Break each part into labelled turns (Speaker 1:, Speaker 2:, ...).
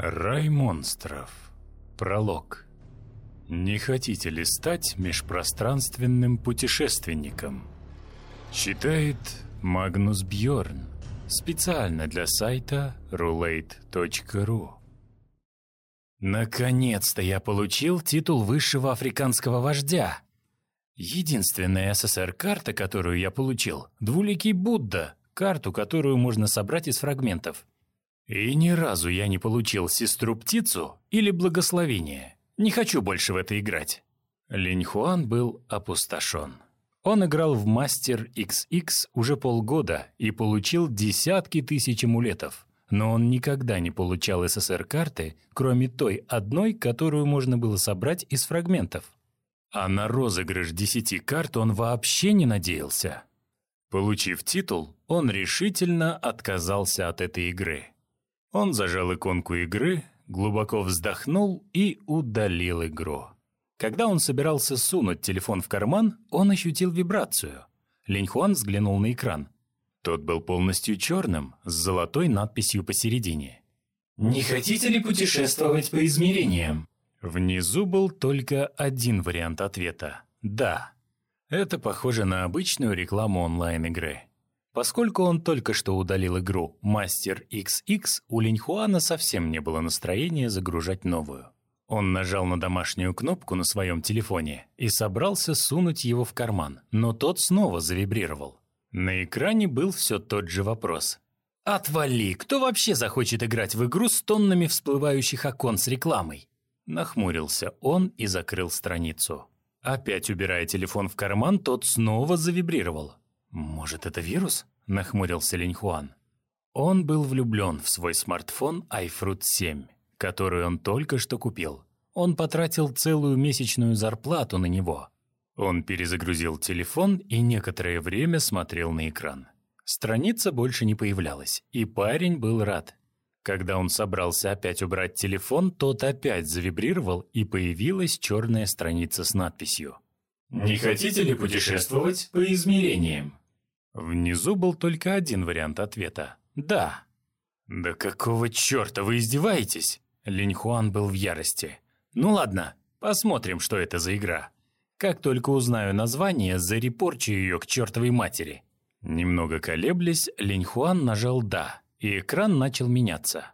Speaker 1: Рай монстров. Пролог. Не хотите ли стать межпространственным путешественником? Читает Магнус Бьорн. Специально для сайта roulette.ru Наконец-то я получил титул высшего африканского вождя. Единственная СССР-карта, которую я получил – двуликий Будда, карту, которую можно собрать из фрагментов – и ни разу я не получил сестру-птицу или благословение. Не хочу больше в это играть. Линь Хуан был опустошен. Он играл в Мастер XX уже полгода и получил десятки тысяч амулетов. Но он никогда не получал СССР-карты, кроме той одной, которую можно было собрать из фрагментов. А на розыгрыш десяти карт он вообще не надеялся. Получив титул, он решительно отказался от этой игры. Он зажал иконку игры, глубоко вздохнул и удалил игру. Когда он собирался сунуть телефон в карман, он ощутил вибрацию. Линьхуан взглянул на экран. Тот был полностью черным, с золотой надписью посередине.
Speaker 2: «Не хотите ли путешествовать по измерениям?»
Speaker 1: Внизу был только один вариант ответа – «да». Это похоже на обычную рекламу онлайн-игры. Поскольку он только что удалил игру Master XX, у Линьхуана совсем не было настроения загружать новую. Он нажал на домашнюю кнопку на своем телефоне и собрался сунуть его в карман, но тот снова завибрировал. На экране был все тот же вопрос. «Отвали! Кто вообще захочет играть в игру с тоннами всплывающих окон с рекламой?» Нахмурился он и закрыл страницу. Опять убирая телефон в карман, тот снова завибрировал. «Может, это вирус?» – нахмурился Линьхуан. Он был влюблен в свой смартфон iFruit 7, который он только что купил. Он потратил целую месячную зарплату на него. Он перезагрузил телефон и некоторое время смотрел на экран. Страница больше не появлялась, и парень был рад. Когда он собрался опять убрать телефон, тот опять завибрировал, и появилась черная страница с надписью –
Speaker 2: не хотите ли путешествовать по измерениям?
Speaker 1: Внизу был только один вариант ответа – да. «Да какого черта вы издеваетесь?» Линь Хуан был в ярости. «Ну ладно, посмотрим, что это за игра. Как только узнаю название, зарепорчу ее к чертовой матери». Немного колеблясь, Линь Хуан нажал «да», и экран начал меняться.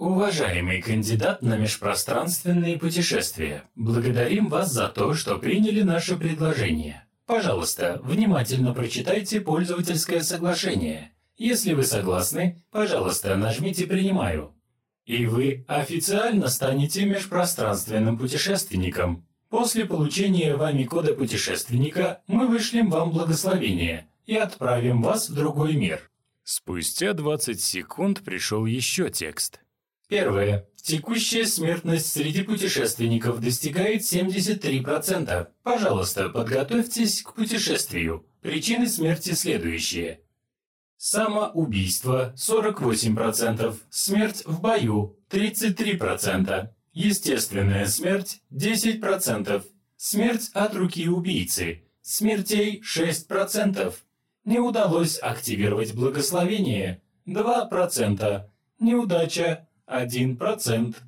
Speaker 2: Уважаемый кандидат на межпространственные путешествия, благодарим вас за то, что приняли наше предложение. Пожалуйста, внимательно прочитайте пользовательское соглашение. Если вы согласны, пожалуйста, нажмите «Принимаю». И вы официально станете межпространственным путешественником. После получения вами кода путешественника мы вышлем вам благословение и отправим вас в другой мир.
Speaker 1: Спустя 20 секунд пришел еще текст.
Speaker 2: Первое. Текущая смертность среди путешественников достигает 73%. Пожалуйста, подготовьтесь к путешествию. Причины смерти следующие. Самоубийство 48%, смерть в бою 33%, естественная смерть 10%, смерть от руки убийцы, смертей 6%, не удалось активировать благословение 2%, неудача один процент.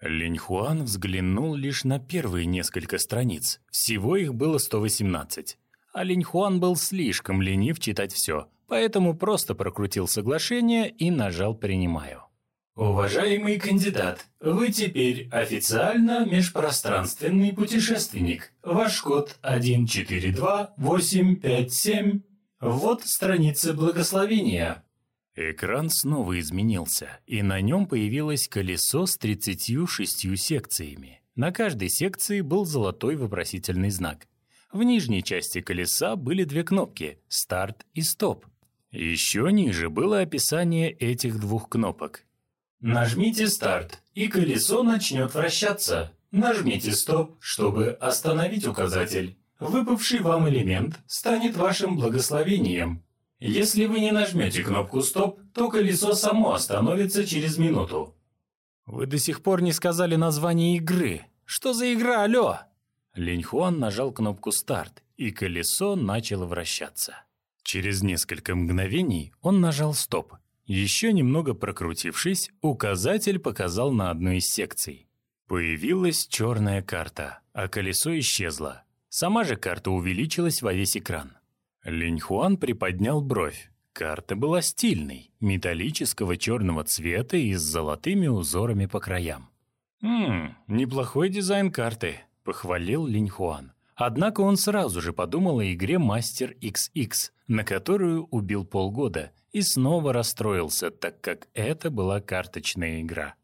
Speaker 1: Линь Хуан взглянул лишь на первые несколько страниц. Всего их было 118. А Линь Хуан был слишком ленив читать все, поэтому просто прокрутил соглашение и нажал «Принимаю».
Speaker 2: Уважаемый кандидат, вы теперь официально межпространственный путешественник. Ваш код 142857. Вот страница благословения.
Speaker 1: Экран снова изменился, и на нем появилось колесо с 36 секциями. На каждой секции был золотой вопросительный знак. В нижней части колеса были две кнопки «Старт» и «Стоп». Еще ниже было описание этих двух кнопок.
Speaker 2: Нажмите «Старт», и колесо начнет вращаться. Нажмите «Стоп», чтобы остановить указатель. Выпавший вам элемент станет вашим благословением. Если вы не нажмете кнопку «Стоп», то колесо само остановится через минуту.
Speaker 1: Вы до сих пор не сказали название игры. Что за игра, алло? Линьхуан нажал кнопку «Старт», и колесо начало вращаться. Через несколько мгновений он нажал «Стоп». Еще немного прокрутившись, указатель показал на одну из секций. Появилась черная карта, а колесо исчезло. Сама же карта увеличилась во весь экран. Линь Хуан приподнял бровь. Карта была стильной, металлического черного цвета и с золотыми узорами по краям. «Ммм, неплохой дизайн карты», — похвалил Линь Хуан. Однако он сразу же подумал о игре Master XX, на которую убил полгода, и снова расстроился, так как это была карточная игра.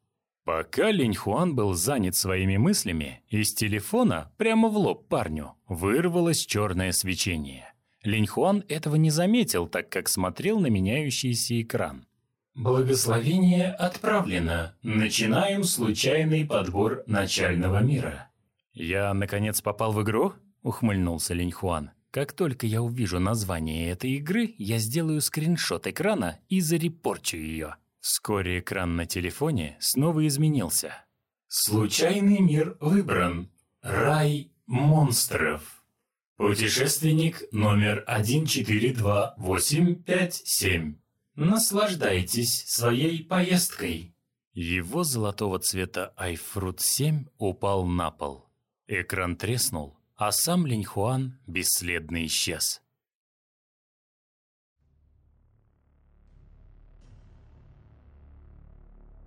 Speaker 1: Пока Линь Хуан был занят своими мыслями, из телефона прямо в лоб парню вырвалось черное свечение. Линь Хуан этого не заметил, так как смотрел на меняющийся экран.
Speaker 2: Благословение отправлено. Начинаем случайный подбор начального мира.
Speaker 1: «Я, наконец, попал в игру?» – ухмыльнулся Линь Хуан. «Как только я увижу название этой игры, я сделаю скриншот экрана и зарепорчу ее». Вскоре экран на телефоне снова изменился.
Speaker 2: «Случайный мир выбран. Рай монстров. Путешественник номер 142857. Наслаждайтесь своей поездкой».
Speaker 1: Его золотого цвета iFruit 7 упал на пол. Экран треснул, а сам Линьхуан бесследно исчез.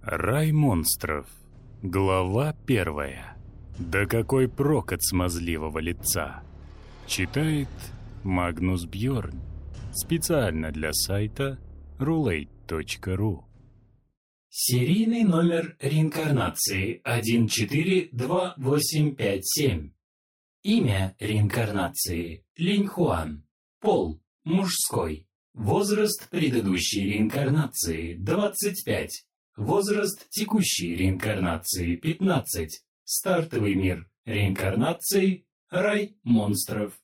Speaker 1: Рай монстров. Глава первая. Да какой прок от смазливого лица. Читает Магнус Бьорн. Специально для сайта roulette.ru
Speaker 2: Серийный номер реинкарнации 142857. Имя реинкарнации Линь Хуан. Пол мужской. Возраст предыдущей реинкарнации 25. Возраст текущей реинкарнации 15. Стартовый мир реинкарнации Рай монстров.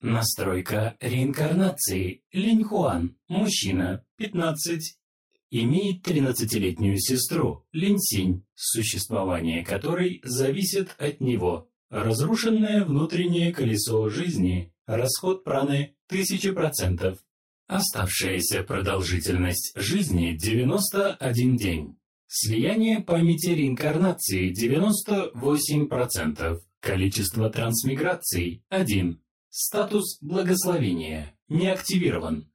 Speaker 2: Настройка реинкарнации. Линь Хуан, мужчина, 15. Имеет 13-летнюю сестру, Линь Синь, существование которой зависит от него. Разрушенное внутреннее колесо жизни. Расход праны 1000%. Оставшаяся продолжительность жизни 91 день. Слияние памяти реинкарнации 98%. Количество трансмиграций 1. Статус благословения не активирован.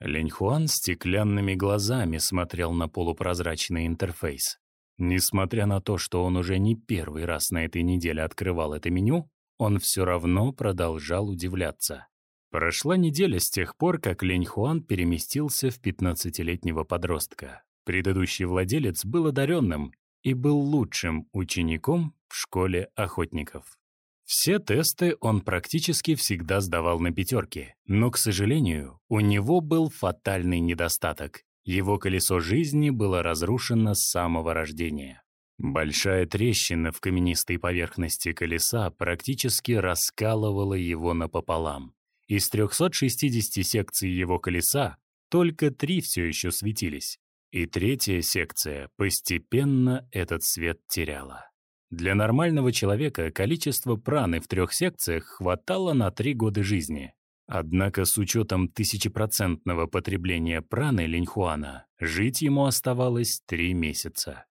Speaker 1: Леньхуан стеклянными глазами смотрел на полупрозрачный интерфейс. Несмотря на то, что он уже не первый раз на этой неделе открывал это меню, он все равно продолжал удивляться. Прошла неделя с тех пор, как Лень Хуан переместился в 15-летнего подростка. Предыдущий владелец был одаренным и был лучшим учеником в школе охотников. Все тесты он практически всегда сдавал на пятерки, но, к сожалению, у него был фатальный недостаток. Его колесо жизни было разрушено с самого рождения. Большая трещина в каменистой поверхности колеса практически раскалывала его напополам. Из 360 секций его колеса только три все еще светились, и третья секция постепенно этот свет теряла. Для нормального человека количество праны в трех секциях хватало на три года жизни. Однако с учетом тысячепроцентного потребления праны Линьхуана, жить ему оставалось три месяца.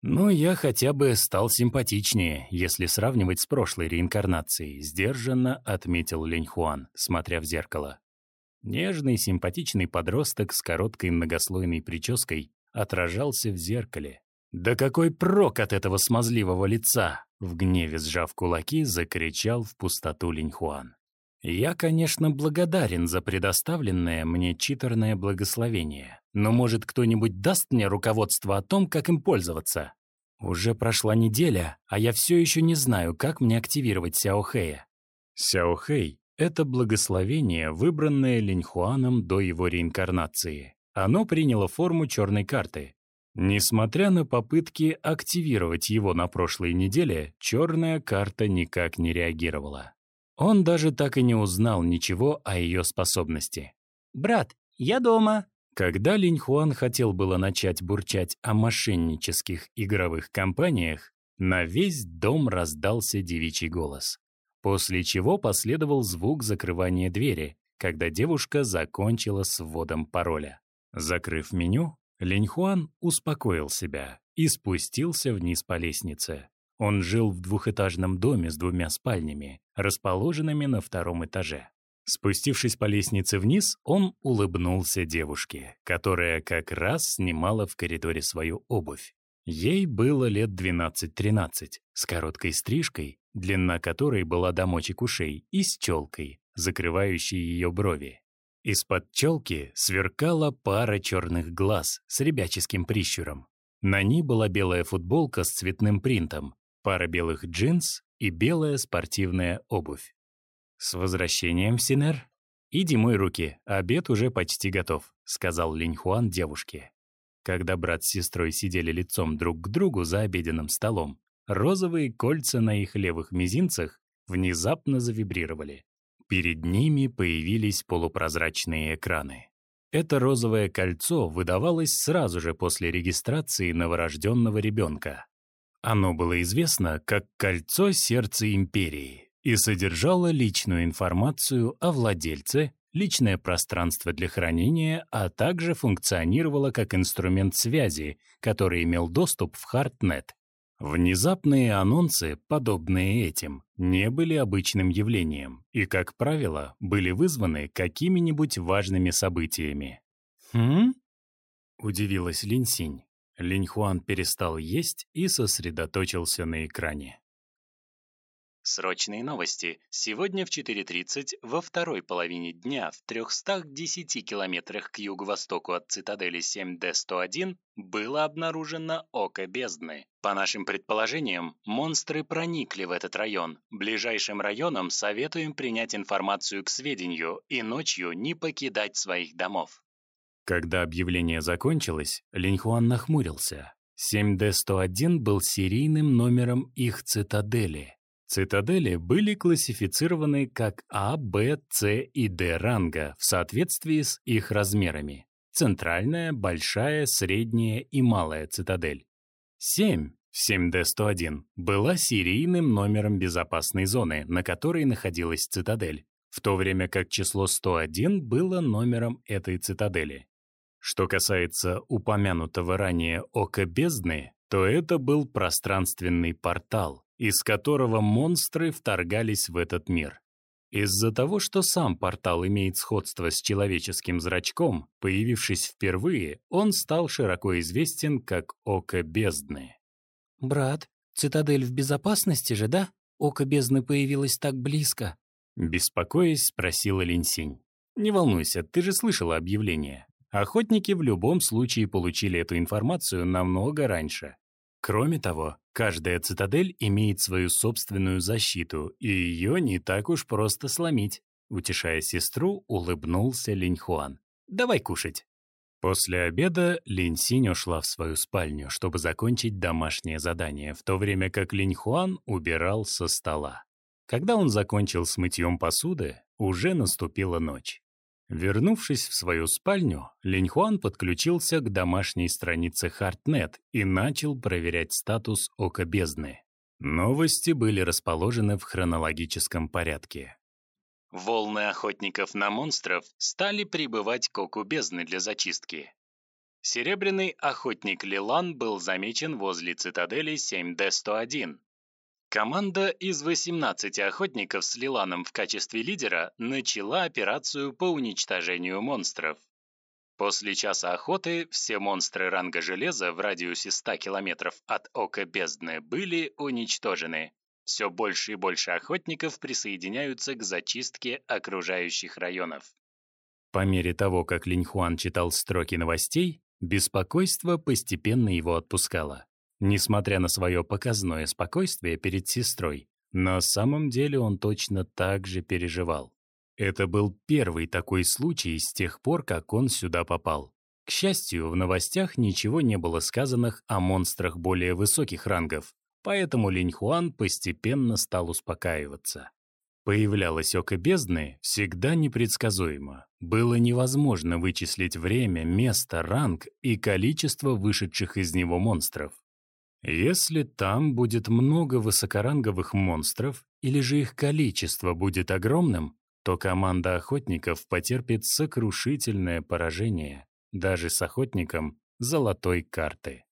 Speaker 1: Но я хотя бы стал симпатичнее, если сравнивать с прошлой реинкарнацией, сдержанно отметил Линьхуан, смотря в зеркало. Нежный, симпатичный подросток с короткой многослойной прической отражался в зеркале, «Да какой прок от этого смазливого лица!» В гневе сжав кулаки, закричал в пустоту Линьхуан. «Я, конечно, благодарен за предоставленное мне читерное благословение, но, может, кто-нибудь даст мне руководство о том, как им пользоваться? Уже прошла неделя, а я все еще не знаю, как мне активировать Сяохэя». Сяохэй — это благословение, выбранное Линьхуаном до его реинкарнации. Оно приняло форму черной карты, Несмотря на попытки активировать его на прошлой неделе, черная карта никак не реагировала. Он даже так и не узнал ничего о ее способности.
Speaker 3: «Брат, я дома!»
Speaker 1: Когда Линь Хуан хотел было начать бурчать о мошеннических игровых компаниях, на весь дом раздался девичий голос. После чего последовал звук закрывания двери, когда девушка закончила с вводом пароля. Закрыв меню, Линьхуан успокоил себя и спустился вниз по лестнице. Он жил в двухэтажном доме с двумя спальнями, расположенными на втором этаже. Спустившись по лестнице вниз, он улыбнулся девушке, которая как раз снимала в коридоре свою обувь. Ей было лет 12-13, с короткой стрижкой, длина которой была до мочек ушей, и с челкой, закрывающей ее брови. Из-под челки сверкала пара черных глаз с ребяческим прищуром. На ней была белая футболка с цветным принтом, пара белых джинс и белая спортивная обувь. «С возвращением, Синер!» «Иди мой руки, обед уже почти готов», — сказал Линьхуан девушке. Когда брат с сестрой сидели лицом друг к другу за обеденным столом, розовые кольца на их левых мизинцах внезапно завибрировали. Перед ними появились полупрозрачные экраны. Это розовое кольцо выдавалось сразу же после регистрации новорожденного ребенка. Оно было известно как «Кольцо сердца империи» и содержало личную информацию о владельце, личное пространство для хранения, а также функционировало как инструмент связи, который имел доступ в Хартнет. Внезапные анонсы, подобные этим, не были обычным явлением и, как правило, были вызваны какими-нибудь важными событиями. «Хм?» — удивилась Линсинь. Линьхуан перестал есть и сосредоточился на экране.
Speaker 2: Срочные новости. Сегодня в 4.30 во второй половине дня в 310 километрах к юго-востоку от цитадели 7D-101 было обнаружено Око Бездны. По нашим предположениям, монстры проникли в этот район. Ближайшим районам советуем принять информацию к сведению и ночью не покидать своих домов.
Speaker 1: Когда объявление закончилось, Линьхуан нахмурился. 7D-101 был серийным номером их цитадели. Цитадели были классифицированы как А, Б, С и Д ранга в соответствии с их размерами. Центральная, большая, средняя и малая цитадель. 7 в 7D101 была серийным номером безопасной зоны, на которой находилась цитадель, в то время как число 101 было номером этой цитадели. Что касается упомянутого ранее Ока Бездны, то это был пространственный портал, из которого монстры вторгались в этот мир. Из-за того, что сам портал имеет сходство с человеческим зрачком, появившись впервые, он стал широко известен как Око Бездны.
Speaker 3: «Брат, цитадель в безопасности же, да? Око Бездны появилось так близко».
Speaker 1: Беспокоясь, спросила Линсинь. «Не волнуйся, ты же слышала объявление. Охотники в любом случае получили эту информацию намного раньше. Кроме того, каждая цитадель имеет свою собственную защиту, и ее не так уж просто сломить. Утешая сестру, улыбнулся Линьхуан. «Давай кушать». После обеда Линь-Синь ушла в свою спальню, чтобы закончить домашнее задание, в то время как Линьхуан убирал со стола. Когда он закончил с мытьем посуды, уже наступила ночь. Вернувшись в свою спальню, Линьхуан подключился к домашней странице Хартнет и начал проверять статус Ока Бездны. Новости были расположены в хронологическом порядке.
Speaker 2: Волны охотников на монстров стали прибывать к Оку Бездны для зачистки. Серебряный охотник Лилан был замечен возле цитадели 7D-101, Команда из 18 охотников с Лиланом в качестве лидера начала операцию по уничтожению монстров. После часа охоты все монстры ранга железа в радиусе 100 километров от Ока Бездны были уничтожены. Все больше и больше охотников присоединяются к зачистке окружающих районов.
Speaker 1: По мере того, как Линьхуан читал строки новостей, беспокойство постепенно его отпускало. Несмотря на свое показное спокойствие перед сестрой, на самом деле он точно так же переживал. Это был первый такой случай с тех пор, как он сюда попал. К счастью, в новостях ничего не было сказанных о монстрах более высоких рангов, поэтому Линьхуан постепенно стал успокаиваться. Появлялось око бездны всегда непредсказуемо. Было невозможно вычислить время, место, ранг и количество вышедших из него монстров. Если там будет много высокоранговых монстров, или же их количество будет огромным, то команда охотников потерпит сокрушительное поражение. даже с охотником золотой карты.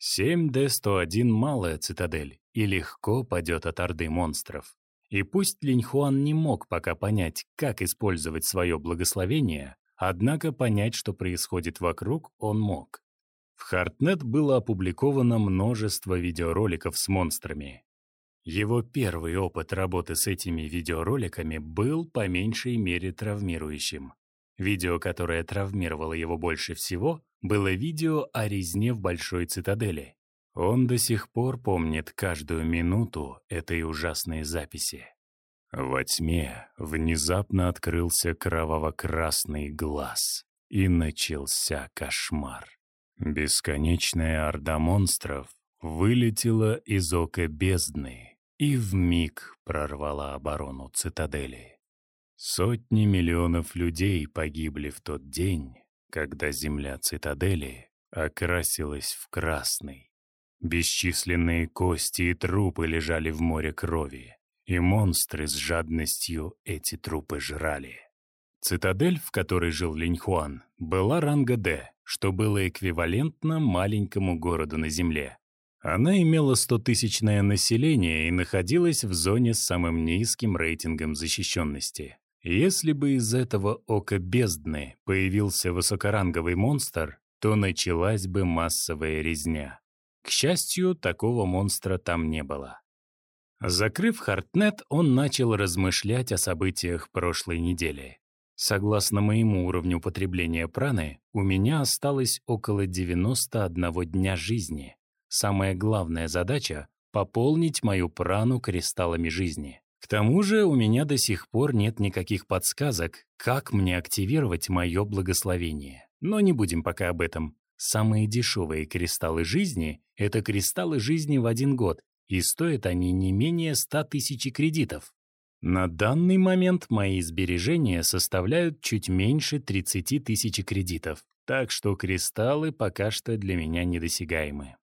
Speaker 1: 7D-101 — малая цитадель и легко падет от орды монстров. И пусть Линьхуан не мог пока понять, как использовать свое благословение, однако понять, что происходит вокруг, он мог. В Хартнет было опубликовано множество видеороликов с монстрами. Его первый опыт работы с этими видеороликами был по меньшей мере травмирующим. Видео, которое травмировало его больше всего, было видео о резне в Большой Цитадели. Он до сих пор помнит каждую минуту этой ужасной записи. Во тьме внезапно открылся кроваво-красный глаз, и начался кошмар. Бесконечная орда монстров вылетела из ока бездны и вмиг прорвала оборону цитадели. Сотни миллионов людей погибли в тот день, когда земля цитадели окрасилась в красный. Бесчисленные кости и трупы лежали в море крови, и монстры с жадностью эти трупы жрали. Цитадель, в которой жил Линьхуан, была ранга «Д», что было эквивалентно маленькому городу на Земле. Она имела 100-тысячное население и находилась в зоне с самым низким рейтингом защищенности. Если бы из этого ока бездны появился высокоранговый монстр, то началась бы массовая резня. К счастью, такого монстра там не было. Закрыв Хартнет, он начал размышлять о событиях прошлой недели. Согласно моему уровню потребления праны, у меня осталось около 91 дня жизни. Самая главная задача — пополнить мою прану кристаллами жизни. К тому же у меня до сих пор нет никаких подсказок, как мне активировать мое благословение. Но не будем пока об этом. Самые дешевые кристаллы жизни — это кристаллы жизни в один год, и стоят они не менее 100 тысяч кредитов. На данный момент мои сбережения составляют чуть меньше 30 тысяч кредитов, так что кристаллы пока что для меня недосягаемы.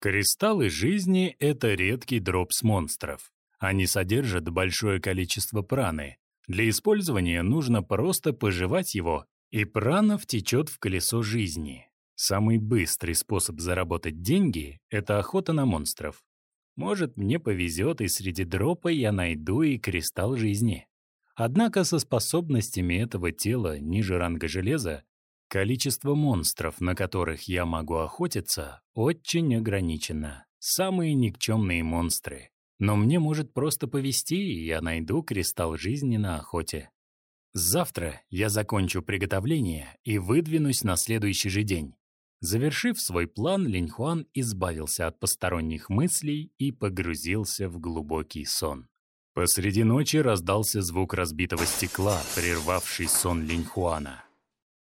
Speaker 1: Кристаллы жизни — это редкий дроп с монстров. Они содержат большое количество праны. Для использования нужно просто пожевать его, и прана втечет в колесо жизни. Самый быстрый способ заработать деньги — это охота на монстров. Может, мне повезет, и среди дропа я найду и кристалл жизни. Однако со способностями этого тела ниже ранга железа количество монстров, на которых я могу охотиться, очень ограничено. Самые никчемные монстры. Но мне может просто повезти, и я найду кристалл жизни на охоте. Завтра я закончу приготовление и выдвинусь на следующий же день. Завершив свой план, Линьхуан избавился от посторонних мыслей и погрузился в глубокий сон. Посреди ночи раздался звук разбитого стекла, прервавший сон Линьхуана.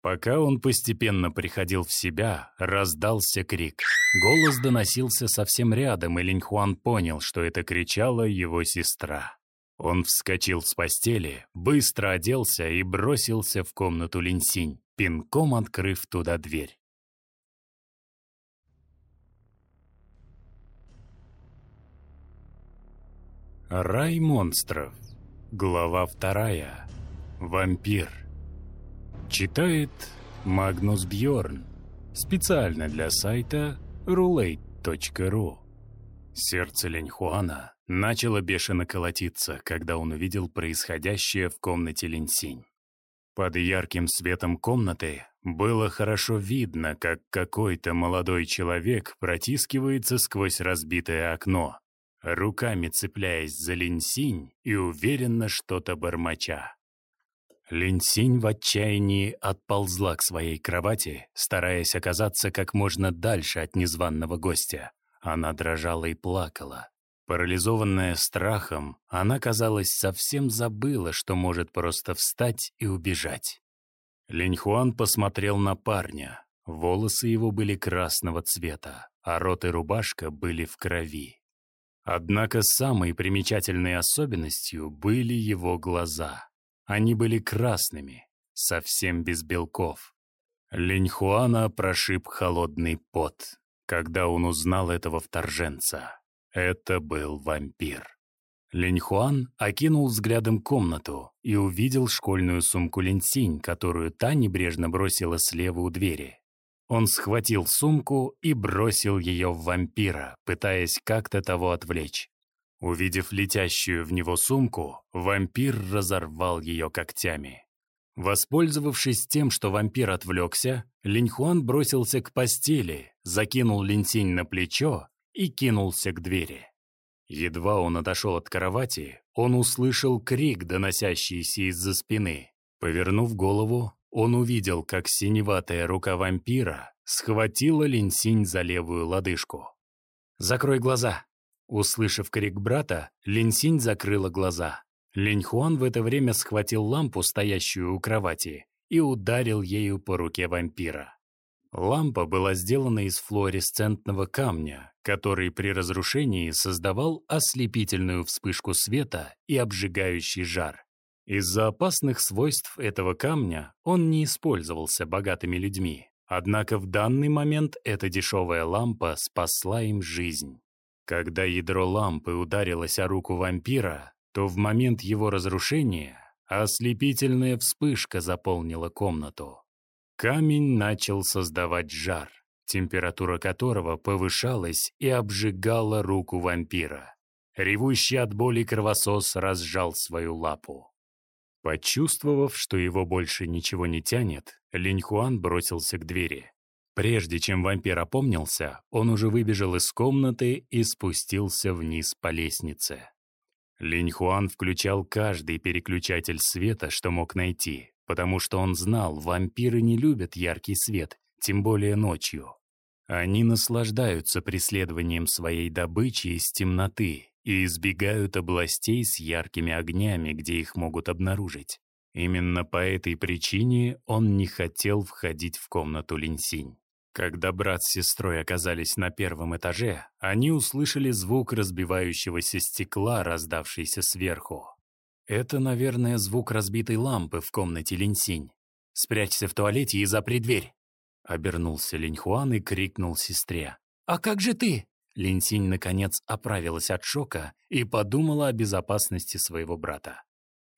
Speaker 1: Пока он постепенно приходил в себя, раздался крик. Голос доносился совсем рядом, и Линьхуан понял, что это кричала его сестра. Он вскочил с постели, быстро оделся и бросился в комнату Линсинь, пинком открыв туда дверь. Рай монстров. Глава вторая. Вампир. Читает Магнус Бьорн. Специально для сайта roulette.ru. Сердце Леньхуана начало бешено колотиться, когда он увидел происходящее в комнате Линсинь. Под ярким светом комнаты было хорошо видно, как какой-то молодой человек протискивается сквозь разбитое окно, руками цепляясь за Линсинь и уверенно что-то бормоча. Линсинь в отчаянии отползла к своей кровати, стараясь оказаться как можно дальше от незваного гостя. Она дрожала и плакала. Парализованная страхом, она, казалось, совсем забыла, что может просто встать и убежать. Линьхуан посмотрел на парня. Волосы его были красного цвета, а рот и рубашка были в крови. Однако самой примечательной особенностью были его глаза. Они были красными, совсем без белков. Линьхуана прошиб холодный пот, когда он узнал этого вторженца. Это был вампир. Линьхуан окинул взглядом комнату и увидел школьную сумку Линсинь, которую та небрежно бросила слева у двери. Он схватил сумку и бросил ее в вампира, пытаясь как-то того отвлечь. Увидев летящую в него сумку, вампир разорвал ее когтями. Воспользовавшись тем, что вампир отвлекся, Линьхуан бросился к постели, закинул Линсинь на плечо и кинулся к двери. Едва он отошел от кровати, он услышал крик, доносящийся из-за спины. Повернув голову, он увидел, как синеватая рука вампира схватила Линсинь за левую лодыжку. «Закрой глаза!» Услышав крик брата, Линсинь закрыла глаза. Линьхуан в это время схватил лампу, стоящую у кровати, и ударил ею по руке вампира. Лампа была сделана из флуоресцентного камня, который при разрушении создавал ослепительную вспышку света и обжигающий жар. Из-за опасных свойств этого камня он не использовался богатыми людьми. Однако в данный момент эта дешевая лампа спасла им жизнь. Когда ядро лампы ударилось о руку вампира, то в момент его разрушения ослепительная вспышка заполнила комнату. Камень начал создавать жар, температура которого повышалась и обжигала руку вампира. Ревущий от боли кровосос разжал свою лапу. Почувствовав, что его больше ничего не тянет, Линьхуан бросился к двери. Прежде чем вампир опомнился, он уже выбежал из комнаты и спустился вниз по лестнице. Линьхуан включал каждый переключатель света, что мог найти, потому что он знал, вампиры не любят яркий свет, тем более ночью. Они наслаждаются преследованием своей добычи из темноты и избегают областей с яркими огнями, где их могут обнаружить. Именно по этой причине он не хотел входить в комнату Линсинь. Когда брат с сестрой оказались на первом этаже, они услышали звук разбивающегося стекла, раздавшийся сверху. Это, наверное, звук разбитой лампы в комнате Линсинь. «Спрячься в туалете и запри дверь!» Обернулся Линьхуан и крикнул сестре. «А как же ты?» Линсинь, наконец, оправилась от шока и подумала о безопасности своего брата.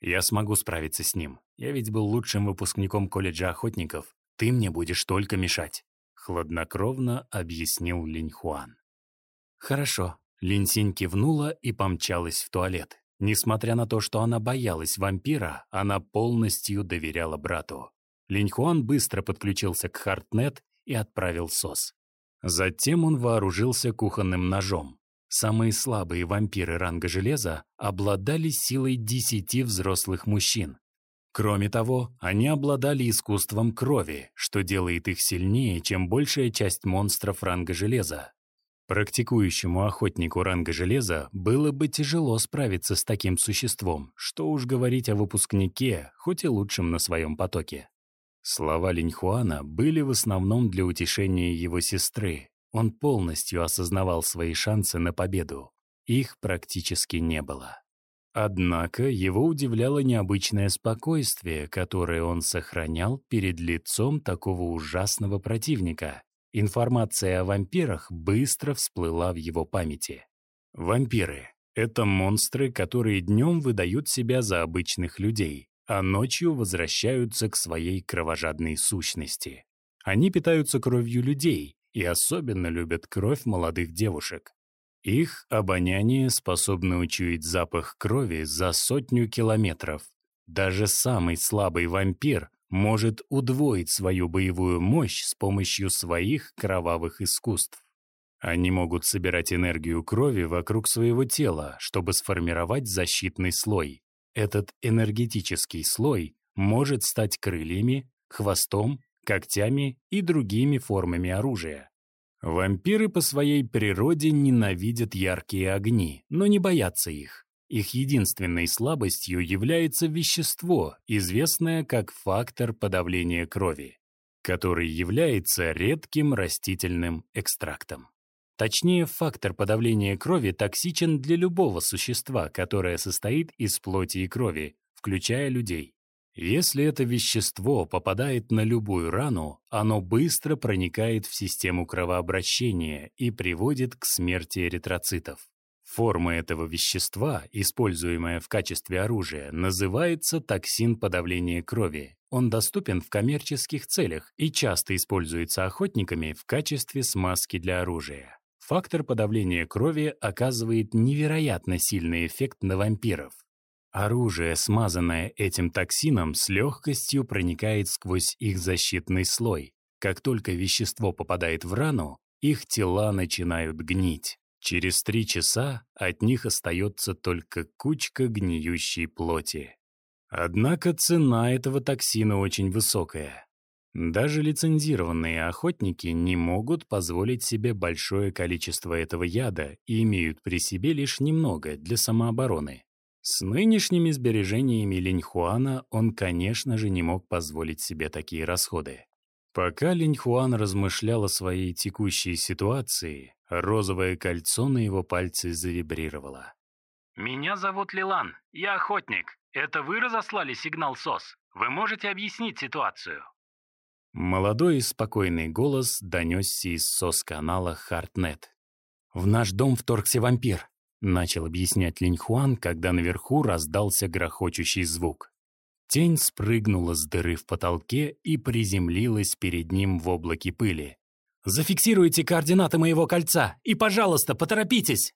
Speaker 1: «Я смогу справиться с ним. Я ведь был лучшим выпускником колледжа охотников. Ты мне будешь только мешать», — хладнокровно объяснил Линьхуан. «Хорошо». Линсинь кивнула и помчалась в туалет. Несмотря на то, что она боялась вампира, она полностью доверяла брату. Линьхуан быстро подключился к Хартнет и отправил СОС. Затем он вооружился кухонным ножом. Самые слабые вампиры ранга железа обладали силой десяти взрослых мужчин. Кроме того, они обладали искусством крови, что делает их сильнее, чем большая часть монстров ранга железа. Практикующему охотнику ранга железа было бы тяжело справиться с таким существом, что уж говорить о выпускнике, хоть и лучшем на своем потоке. Слова Линьхуана были в основном для утешения его сестры. Он полностью осознавал свои шансы на победу. Их практически не было. Однако его удивляло необычное спокойствие, которое он сохранял перед лицом такого ужасного противника. Информация о вампирах быстро всплыла в его памяти. Вампиры — это монстры, которые днем выдают себя за обычных людей, а ночью возвращаются к своей кровожадной сущности. Они питаются кровью людей и особенно любят кровь молодых девушек. Их обоняние способно учуять запах крови за сотню километров. Даже самый слабый вампир может удвоить свою боевую мощь с помощью своих кровавых искусств. Они могут собирать энергию крови вокруг своего тела, чтобы сформировать защитный слой. Этот энергетический слой может стать крыльями, хвостом, когтями и другими формами оружия. Вампиры по своей природе ненавидят яркие огни, но не боятся их. Их единственной слабостью является вещество, известное как фактор подавления крови, который является редким растительным экстрактом. Точнее, фактор подавления крови токсичен для любого существа, которое состоит из плоти и крови, включая людей. Если это вещество попадает на любую рану, оно быстро проникает в систему кровообращения и приводит к смерти эритроцитов. Форма этого вещества, используемая в качестве оружия, называется токсин подавления крови. Он доступен в коммерческих целях и часто используется охотниками в качестве смазки для оружия. Фактор подавления крови оказывает невероятно сильный эффект на вампиров. Оружие, смазанное этим токсином, с легкостью проникает сквозь их защитный слой. Как только вещество попадает в рану, их тела начинают гнить. Через три часа от них остается только кучка гниющей плоти. Однако цена этого токсина очень высокая. Даже лицензированные охотники не могут позволить себе большое количество этого яда и имеют при себе лишь немного для самообороны. С нынешними сбережениями Линьхуана он, конечно же, не мог позволить себе такие расходы. Пока Линьхуан размышлял о своей текущей ситуации, розовое кольцо на его пальце завибрировало.
Speaker 3: «Меня зовут Лилан, я охотник. Это вы разослали сигнал СОС? Вы можете объяснить ситуацию?»
Speaker 1: Молодой и спокойный голос донесся из СОС-канала Хартнет. «В наш дом вторгся вампир», — начал объяснять Линьхуан, когда наверху раздался грохочущий звук. Тень спрыгнула с дыры в потолке и приземлилась перед ним в облаке пыли. «Зафиксируйте координаты моего кольца и, пожалуйста, поторопитесь!»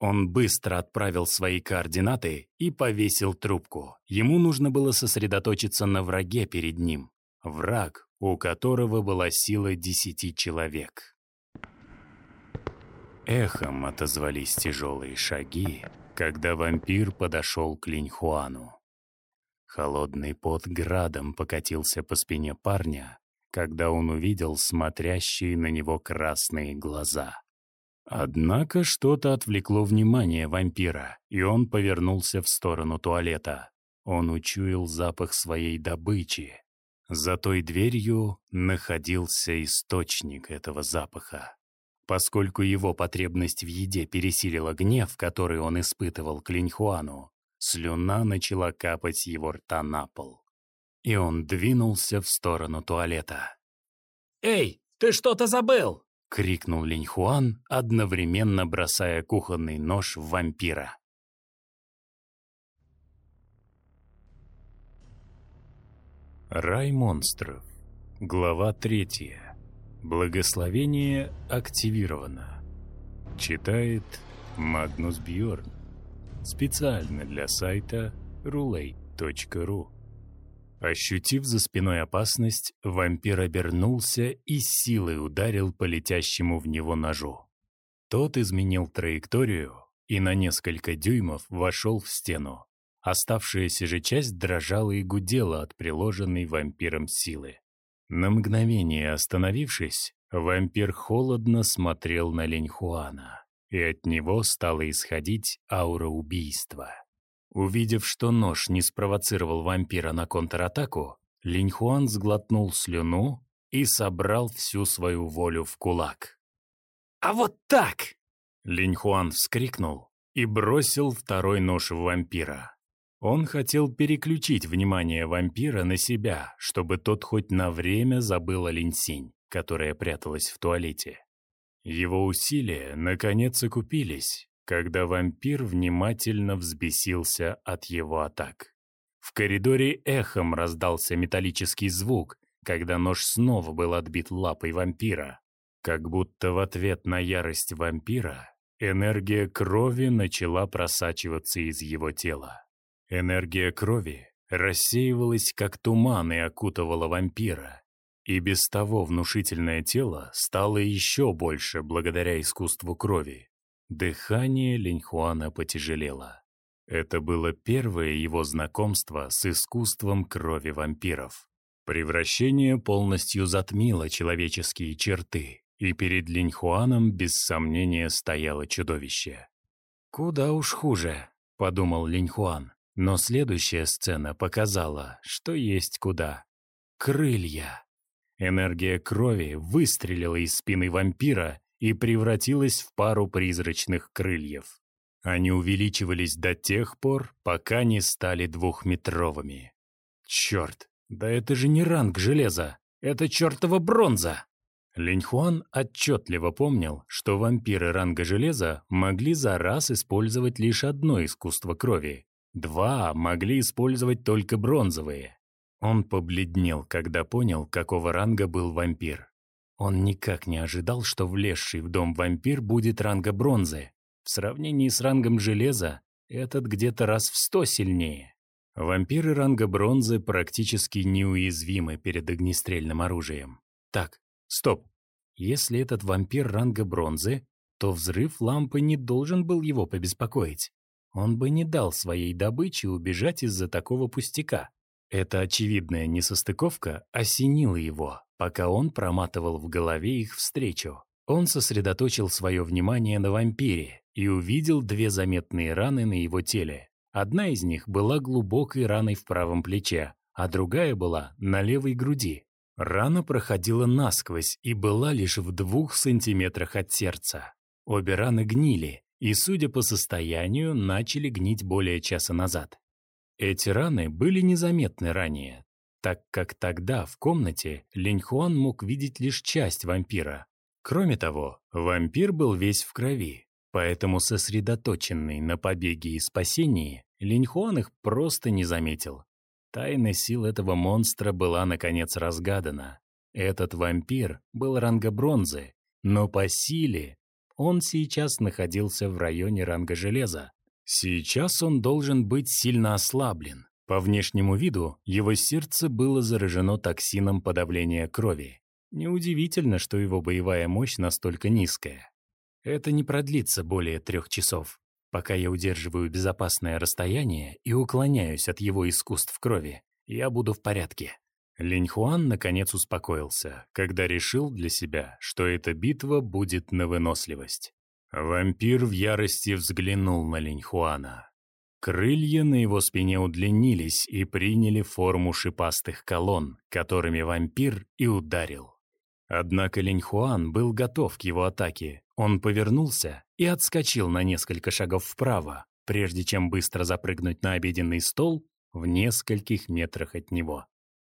Speaker 1: Он быстро отправил свои координаты и повесил трубку. Ему нужно было сосредоточиться на враге перед ним. Враг, у которого была сила десяти человек. Эхом отозвались тяжелые шаги, когда вампир подошел к Линьхуану. Холодный пот градом покатился по спине парня, когда он увидел смотрящие на него красные глаза. Однако что-то отвлекло внимание вампира, и он повернулся в сторону туалета. Он учуял запах своей добычи. За той дверью находился источник этого запаха. Поскольку его потребность в еде пересилила гнев, который он испытывал к Линьхуану, Слюна начала капать его рта на пол. И он двинулся в сторону туалета.
Speaker 3: «Эй, ты что-то забыл!»
Speaker 1: — крикнул Линьхуан, одновременно бросая кухонный нож в вампира. Рай монстров. Глава третья. Благословение активировано. Читает Магнус Бьорн. Специально для сайта roulette.ru Ощутив за спиной опасность, вампир обернулся и силой ударил по летящему в него ножу. Тот изменил траекторию и на несколько дюймов вошел в стену. Оставшаяся же часть дрожала и гудела от приложенной вампиром силы. На мгновение остановившись, вампир холодно смотрел на Леньхуана и от него стала исходить аура убийства. Увидев, что нож не спровоцировал вампира на контратаку, Линьхуан сглотнул слюну и собрал всю свою волю в кулак.
Speaker 3: «А вот так!»
Speaker 1: Линьхуан вскрикнул и бросил второй нож в вампира. Он хотел переключить внимание вампира на себя, чтобы тот хоть на время забыл о Линсинь, которая пряталась в туалете. Его усилия, наконец, окупились, когда вампир внимательно взбесился от его атак. В коридоре эхом раздался металлический звук, когда нож снова был отбит лапой вампира. Как будто в ответ на ярость вампира энергия крови начала просачиваться из его тела. Энергия крови рассеивалась, как туман, и окутывала вампира, и без того внушительное тело стало еще больше благодаря искусству крови. Дыхание Линьхуана потяжелело. Это было первое его знакомство с искусством крови вампиров. Превращение полностью затмило человеческие черты, и перед Линьхуаном без сомнения стояло чудовище. «Куда уж хуже», — подумал Линьхуан, но следующая сцена показала, что есть куда. Крылья. Энергия крови выстрелила из спины вампира и превратилась в пару призрачных крыльев. Они увеличивались до тех пор, пока не стали двухметровыми. Черт, да это же не ранг железа, это чертова бронза! Линьхуан отчетливо помнил, что вампиры ранга железа могли за раз использовать лишь одно искусство крови. Два могли использовать только бронзовые. Он побледнел, когда понял, какого ранга был вампир. Он никак не ожидал, что влезший в дом вампир будет ранга бронзы. В сравнении с рангом железа, этот где-то раз в сто сильнее. Вампиры ранга бронзы практически неуязвимы перед огнестрельным оружием. Так, стоп. Если этот вампир ранга бронзы, то взрыв лампы не должен был его побеспокоить. Он бы не дал своей добыче убежать из-за такого пустяка. Эта очевидная несостыковка осенила его, пока он проматывал в голове их встречу. Он сосредоточил свое внимание на вампире и увидел две заметные раны на его теле. Одна из них была глубокой раной в правом плече, а другая была на левой груди. Рана проходила насквозь и была лишь в двух сантиметрах от сердца. Обе раны гнили и, судя по состоянию, начали гнить более часа назад. Эти раны были незаметны ранее, так как тогда в комнате Линьхуан мог видеть лишь часть вампира. Кроме того, вампир был весь в крови, поэтому сосредоточенный на побеге и спасении, Линьхуан их просто не заметил. Тайна сил этого монстра была наконец разгадана. Этот вампир был ранга бронзы, но по силе он сейчас находился в районе ранга железа. Сейчас он должен быть сильно ослаблен. По внешнему виду его сердце было заражено токсином подавления крови. Неудивительно, что его боевая мощь настолько низкая. Это не продлится более трех часов. Пока я удерживаю безопасное расстояние и уклоняюсь от его искусств крови, я буду в порядке. Линьхуан наконец успокоился, когда решил для себя, что эта битва будет на выносливость. Вампир в ярости взглянул на Линьхуана. Крылья на его спине удлинились и приняли форму шипастых колонн, которыми вампир и ударил. Однако Линьхуан был готов к его атаке. Он повернулся и отскочил на несколько шагов вправо, прежде чем быстро запрыгнуть на обеденный стол в нескольких метрах от него.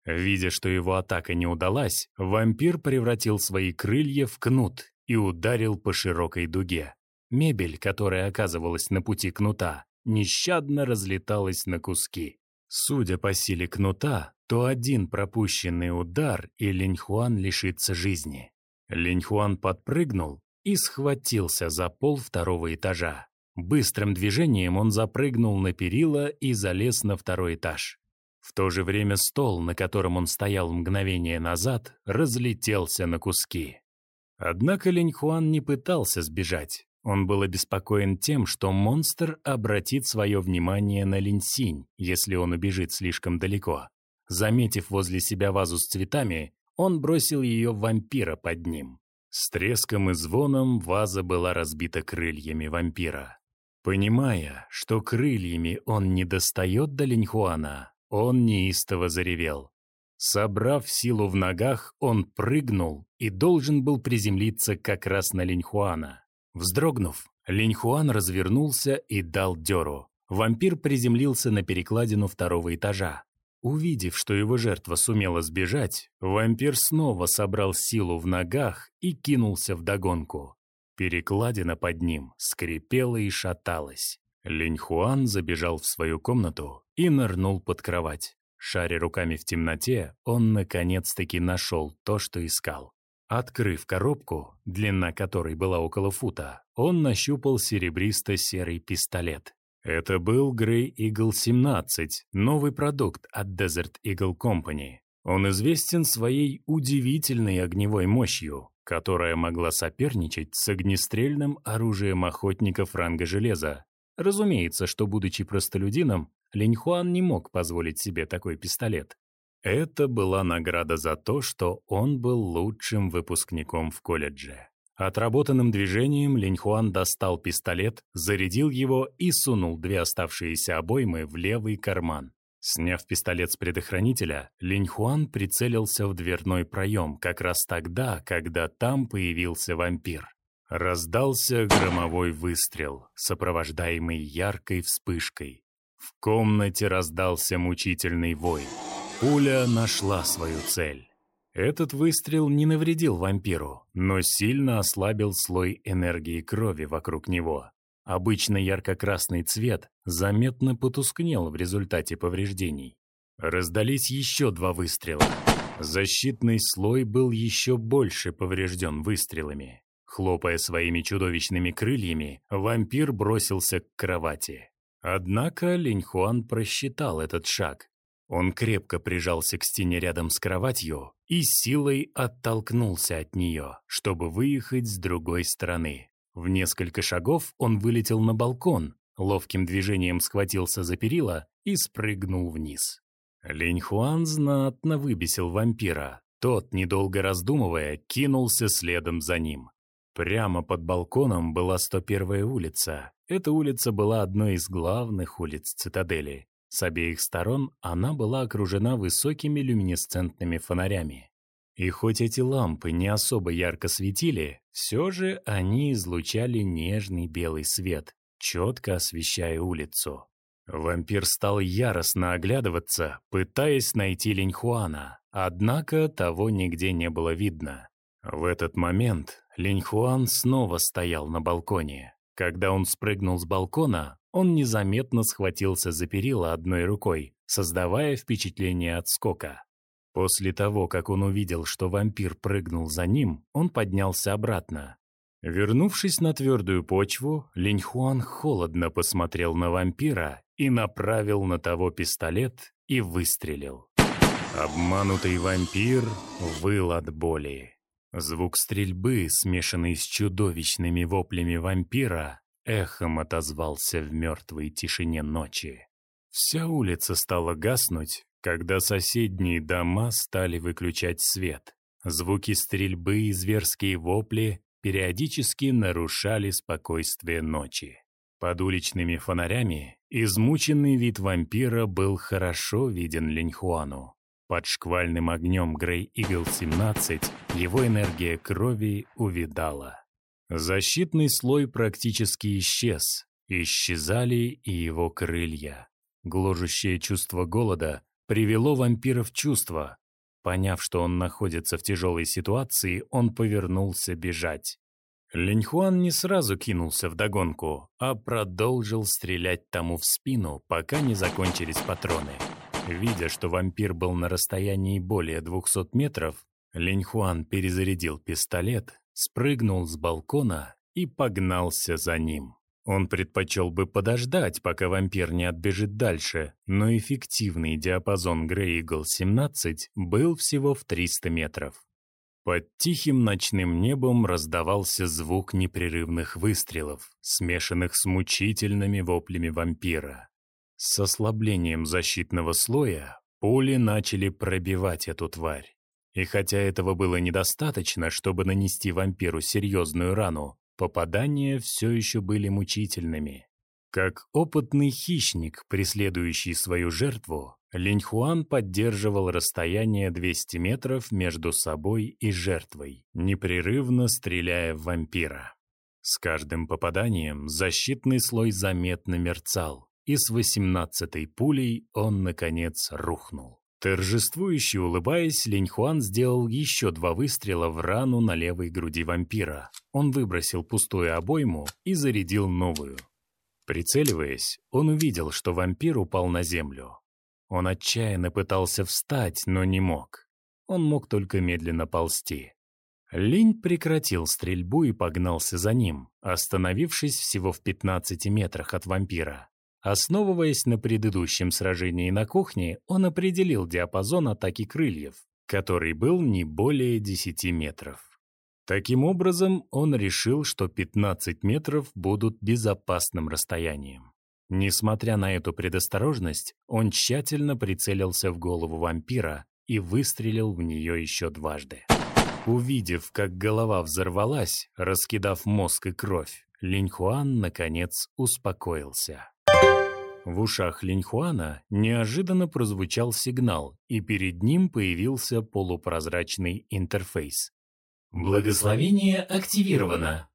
Speaker 1: Видя, что его атака не удалась, вампир превратил свои крылья в кнут и ударил по широкой дуге. Мебель, которая оказывалась на пути кнута, нещадно разлеталась на куски. Судя по силе кнута, то один пропущенный удар, и Линьхуан лишится жизни. Линьхуан подпрыгнул и схватился за пол второго этажа. Быстрым движением он запрыгнул на перила и залез на второй этаж. В то же время стол, на котором он стоял мгновение назад, разлетелся на куски. Однако Линьхуан не пытался сбежать. Он был обеспокоен тем, что монстр обратит свое внимание на Линсинь, если он убежит слишком далеко. Заметив возле себя вазу с цветами, он бросил ее в вампира под ним. С треском и звоном ваза была разбита крыльями вампира. Понимая, что крыльями он не достает до Линьхуана, он неистово заревел. Собрав силу в ногах, он прыгнул и должен был приземлиться как раз на Линьхуана. Вздрогнув, Линьхуан развернулся и дал дёру. Вампир приземлился на перекладину второго этажа. Увидев, что его жертва сумела сбежать, вампир снова собрал силу в ногах и кинулся в догонку. Перекладина под ним скрипела и шаталась. Линьхуан забежал в свою комнату и нырнул под кровать. Шаря руками в темноте, он наконец-таки нашел то, что искал. Открыв коробку, длина которой была около фута, он нащупал серебристо-серый пистолет. Это был Grey Eagle 17, новый продукт от Desert Eagle Company. Он известен своей удивительной огневой мощью, которая могла соперничать с огнестрельным оружием охотников ранга железа. Разумеется, что, будучи простолюдином, Линьхуан не мог позволить себе такой пистолет. Это была награда за то, что он был лучшим выпускником в колледже. Отработанным движением Линьхуан достал пистолет, зарядил его и сунул две оставшиеся обоймы в левый карман. Сняв пистолет с предохранителя, Линьхуан прицелился в дверной проем как раз тогда, когда там появился вампир. Раздался громовой выстрел, сопровождаемый яркой вспышкой. В комнате раздался мучительный вой. Пуля нашла свою цель. Этот выстрел не навредил вампиру, но сильно ослабил слой энергии крови вокруг него. Обычно ярко-красный цвет заметно потускнел в результате повреждений. Раздались еще два выстрела. Защитный слой был еще больше поврежден выстрелами. Хлопая своими чудовищными крыльями, вампир бросился к кровати. Однако Линьхуан просчитал этот шаг. Он крепко прижался к стене рядом с кроватью и силой оттолкнулся от нее, чтобы выехать с другой стороны. В несколько шагов он вылетел на балкон, ловким движением схватился за перила и спрыгнул вниз. Линь Хуан знатно выбесил вампира. Тот, недолго раздумывая, кинулся следом за ним. Прямо под балконом была 101-я улица. Эта улица была одной из главных улиц цитадели. С обеих сторон она была окружена высокими люминесцентными фонарями. И хоть эти лампы не особо ярко светили, все же они излучали нежный белый свет, четко освещая улицу. Вампир стал яростно оглядываться, пытаясь найти Линьхуана, однако того нигде не было видно. В этот момент Линьхуан снова стоял на балконе. Когда он спрыгнул с балкона, он незаметно схватился за перила одной рукой, создавая впечатление отскока. После того, как он увидел, что вампир прыгнул за ним, он поднялся обратно. Вернувшись на твердую почву, Линьхуан холодно посмотрел на вампира и направил на того пистолет и выстрелил. Обманутый вампир выл от боли. Звук стрельбы, смешанный с чудовищными воплями вампира, эхом отозвался в мертвой тишине ночи. Вся улица стала гаснуть, когда соседние дома стали выключать свет. Звуки стрельбы и зверские вопли периодически нарушали спокойствие ночи. Под уличными фонарями измученный вид вампира был хорошо виден Линьхуану. Под шквальным огнем Грей Игл 17 его энергия крови увидала. Защитный слой практически исчез, исчезали и его крылья. Гложущее чувство голода привело вампира в чувство. Поняв, что он находится в тяжелой ситуации, он повернулся бежать. Линьхуан не сразу кинулся в догонку, а продолжил стрелять тому в спину, пока не закончились патроны. Видя, что вампир был на расстоянии более 200 метров, Линьхуан перезарядил пистолет, спрыгнул с балкона и погнался за ним. Он предпочел бы подождать, пока вампир не отбежит дальше, но эффективный диапазон Grey Eagle 17 был всего в 300 метров. Под тихим ночным небом раздавался звук непрерывных выстрелов, смешанных с мучительными воплями вампира. С ослаблением защитного слоя пули начали пробивать эту тварь. И хотя этого было недостаточно, чтобы нанести вампиру серьезную рану, попадания все еще были мучительными. Как опытный хищник, преследующий свою жертву, Линьхуан поддерживал расстояние 200 метров между собой и жертвой, непрерывно стреляя в вампира. С каждым попаданием защитный слой заметно мерцал, и с восемнадцатой пулей он, наконец, рухнул. Торжествующе улыбаясь, Линьхуан сделал еще два выстрела в рану на левой груди вампира. Он выбросил пустую обойму и зарядил новую. Прицеливаясь, он увидел, что вампир упал на землю. Он отчаянно пытался встать, но не мог. Он мог только медленно ползти. Линь прекратил стрельбу и погнался за ним, остановившись всего в 15 метрах от вампира. Основываясь на предыдущем сражении на кухне, он определил диапазон атаки крыльев, который был не более 10 метров. Таким образом, он решил, что 15 метров будут безопасным расстоянием. Несмотря на эту предосторожность, он тщательно прицелился в голову вампира и выстрелил в нее еще дважды. Увидев, как голова взорвалась, раскидав мозг и кровь, Линьхуан, наконец, успокоился. В ушах Линьхуана неожиданно прозвучал сигнал, и перед ним появился полупрозрачный интерфейс.
Speaker 2: Благословение активировано.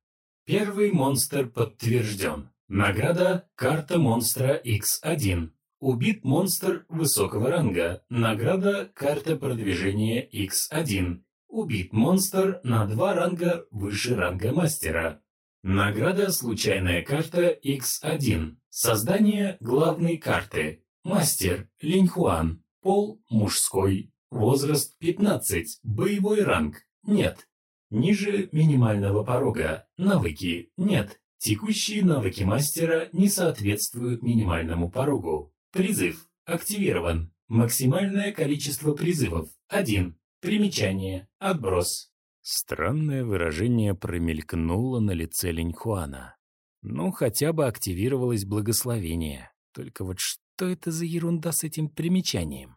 Speaker 2: Первый монстр подтвержден. Награда «Карта монстра X1». Убит монстр высокого ранга. Награда «Карта продвижения X1». Убит монстр на два ранга выше ранга мастера. Награда «Случайная карта X1». Создание главной карты. Мастер Линьхуан. Пол мужской. Возраст 15. Боевой ранг. Нет. Ниже минимального порога. Навыки. Нет. Текущие навыки мастера не соответствуют минимальному порогу. Призыв. Активирован. Максимальное количество призывов. 1. Примечание. Отброс.
Speaker 1: Странное выражение промелькнуло на лице Линьхуана. Ну, хотя бы активировалось благословение. Только вот что это за ерунда с этим примечанием?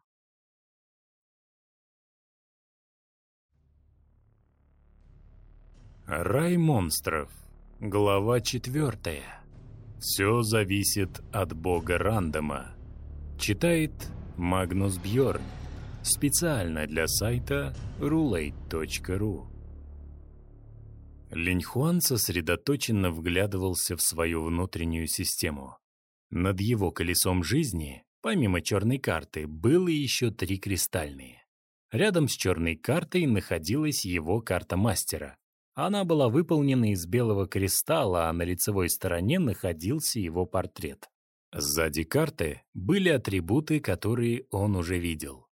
Speaker 1: Рай монстров. Глава четвертая. Все зависит от бога рандома. Читает Магнус Бьорн. Специально для сайта roulette.ru Линьхуан сосредоточенно вглядывался в свою внутреннюю систему. Над его колесом жизни, помимо черной карты, было еще три кристальные. Рядом с черной картой находилась его карта мастера. Она была выполнена из белого кристалла, а на лицевой стороне находился его портрет. Сзади карты были атрибуты, которые он уже видел.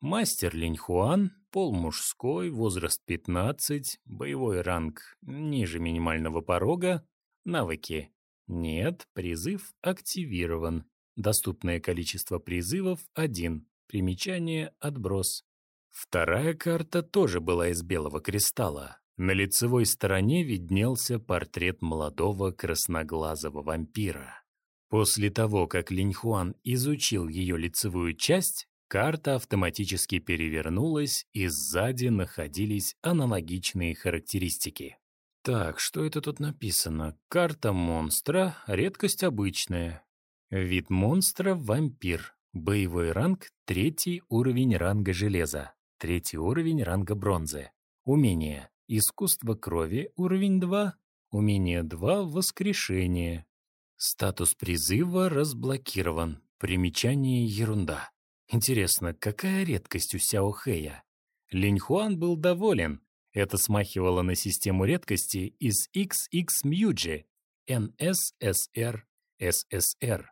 Speaker 1: Мастер Линьхуан, пол мужской, возраст 15, боевой ранг ниже минимального порога, навыки нет, призыв активирован, доступное количество призывов 1, примечание отброс. Вторая карта тоже была из белого кристалла. На лицевой стороне виднелся портрет молодого красноглазого вампира. После того, как Линьхуан изучил ее лицевую часть, Карта автоматически перевернулась, и сзади находились аналогичные характеристики. Так, что это тут написано? Карта монстра, редкость обычная. Вид монстра – вампир. Боевой ранг – третий уровень ранга железа. Третий уровень ранга бронзы. Умение. Искусство крови – уровень 2. Умение 2 – воскрешение. Статус призыва разблокирован. Примечание – ерунда. Интересно, какая редкость у Сяо Хэя? Линь Хуан был доволен. Это смахивало на систему редкости из XX Мьюджи, NSSR, SSR.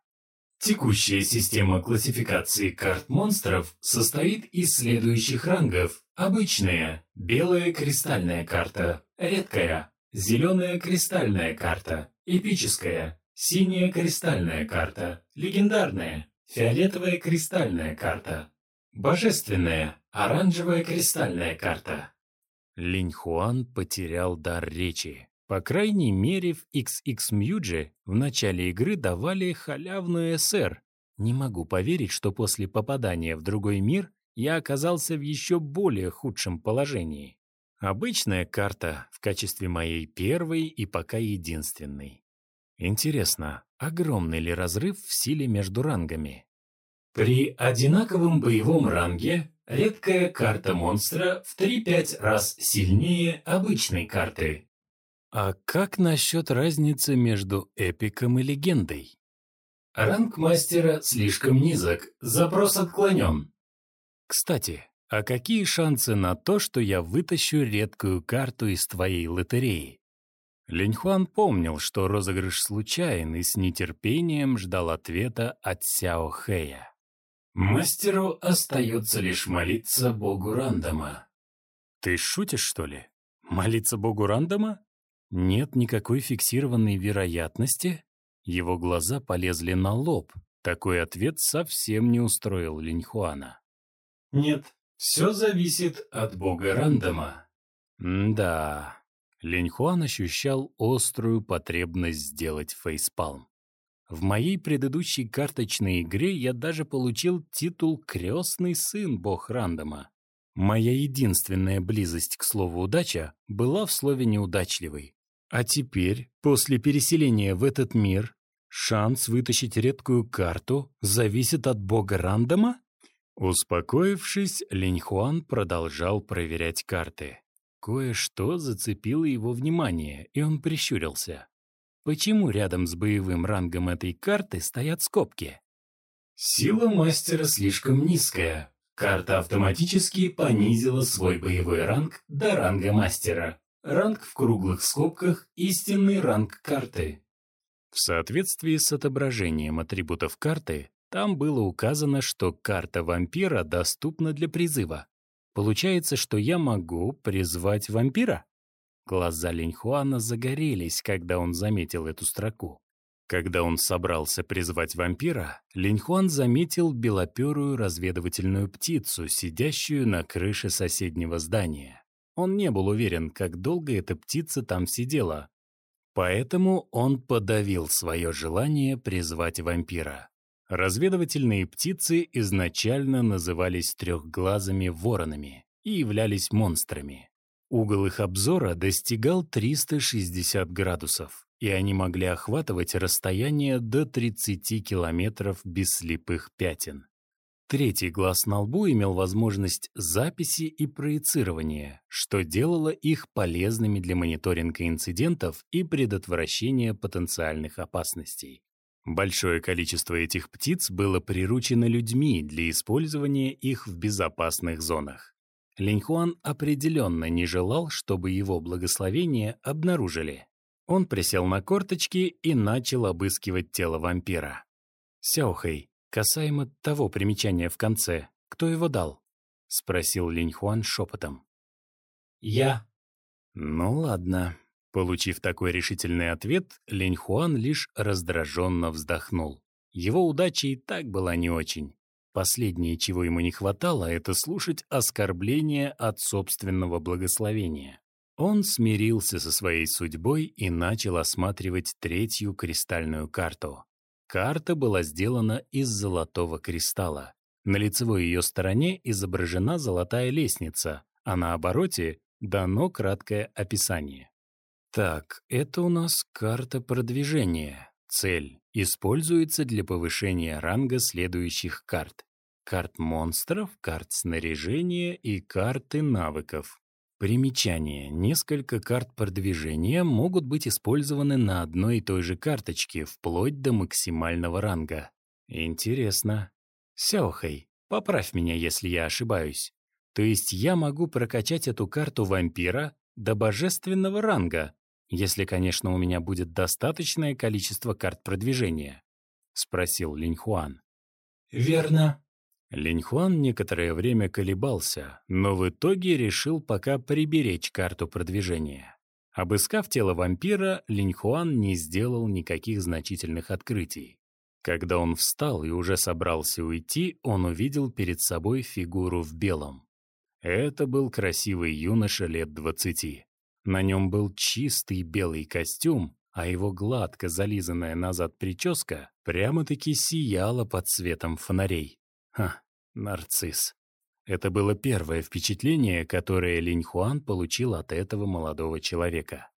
Speaker 2: Текущая система классификации карт монстров состоит из следующих рангов. Обычная – белая кристальная карта, редкая – зеленая кристальная карта, эпическая – синяя кристальная карта, легендарная Фиолетовая кристальная карта. Божественная, оранжевая кристальная карта.
Speaker 1: Линь Хуан потерял дар речи. По крайней мере, в XX Мьюджи в начале игры давали халявную СР. Не могу поверить, что после попадания в другой мир я оказался в еще более худшем положении. Обычная карта в качестве моей первой и пока единственной. Интересно, огромный ли разрыв в силе между рангами?
Speaker 2: При одинаковом боевом ранге редкая карта монстра в 3-5 раз сильнее обычной карты.
Speaker 1: А как насчет разницы между эпиком и легендой?
Speaker 2: Ранг мастера слишком низок, запрос отклонен.
Speaker 1: Кстати, а какие шансы на то, что я вытащу редкую карту из твоей лотереи? Линьхуан помнил, что розыгрыш случайен и с нетерпением ждал ответа от Сяо Хэя.
Speaker 2: «Мастеру остается лишь молиться богу рандома».
Speaker 1: «Ты шутишь, что ли? Молиться богу рандома? Нет никакой фиксированной вероятности?» Его глаза полезли на лоб. Такой ответ совсем не устроил Линьхуана.
Speaker 2: «Нет, все зависит от бога рандома».
Speaker 1: М «Да, Линьхуан ощущал острую потребность сделать фейспалм. В моей предыдущей карточной игре я даже получил титул «Крестный сын бог рандома». Моя единственная близость к слову «удача» была в слове «неудачливый». А теперь, после переселения в этот мир, шанс вытащить редкую карту зависит от бога рандома? Успокоившись, Линьхуан продолжал проверять карты. Кое-что зацепило его внимание, и он прищурился. Почему рядом с боевым рангом этой карты стоят скобки?
Speaker 2: Сила мастера слишком низкая. Карта автоматически понизила свой боевой ранг до ранга мастера. Ранг в круглых скобках – истинный ранг карты.
Speaker 1: В соответствии с отображением атрибутов карты, там было указано, что карта вампира доступна для призыва. Получается, что я могу призвать вампира? Глаза Линьхуана загорелись, когда он заметил эту строку. Когда он собрался призвать вампира, Линьхуан заметил белоперую разведывательную птицу, сидящую на крыше соседнего здания. Он не был уверен, как долго эта птица там сидела. Поэтому он подавил свое желание призвать вампира. Разведывательные птицы изначально назывались трехглазыми воронами и являлись монстрами. Угол их обзора достигал 360 градусов, и они могли охватывать расстояние до 30 километров без слепых пятен. Третий глаз на лбу имел возможность записи и проецирования, что делало их полезными для мониторинга инцидентов и предотвращения потенциальных опасностей. Большое количество этих птиц было приручено людьми для использования их в безопасных зонах. Линьхуан определенно не желал, чтобы его благословение обнаружили. Он присел на корточки и начал обыскивать тело вампира. «Сяохэй, касаемо того примечания в конце, кто его дал?» — спросил Линьхуан шепотом.
Speaker 2: «Я».
Speaker 1: «Ну ладно». Получив такой решительный ответ, Линьхуан лишь раздраженно вздохнул. Его удача и так была не очень. Последнее, чего ему не хватало, это слушать оскорбления от собственного благословения. Он смирился со своей судьбой и начал осматривать третью кристальную карту. Карта была сделана из золотого кристалла. На лицевой ее стороне изображена золотая лестница, а на обороте дано краткое описание. Так, это у нас карта продвижения. Цель используется для повышения ранга следующих карт. Карт монстров, карт снаряжения и карты навыков. Примечание. Несколько карт продвижения могут быть использованы на одной и той же карточке, вплоть до максимального ранга. Интересно. Сяохэй, поправь меня, если я ошибаюсь. То есть я могу прокачать эту карту вампира до божественного ранга, если, конечно, у меня будет достаточное количество карт продвижения? Спросил Линьхуан.
Speaker 2: Верно.
Speaker 1: Линьхуан некоторое время колебался, но в итоге решил пока приберечь карту продвижения. Обыскав тело вампира, Линьхуан не сделал никаких значительных открытий. Когда он встал и уже собрался уйти, он увидел перед собой фигуру в белом. Это был красивый юноша лет двадцати. На нем был чистый белый костюм, а его гладко зализанная назад прическа прямо-таки сияла под светом фонарей. Ха, нарцисс. Это было первое впечатление, которое Линь Хуан получил от этого молодого человека.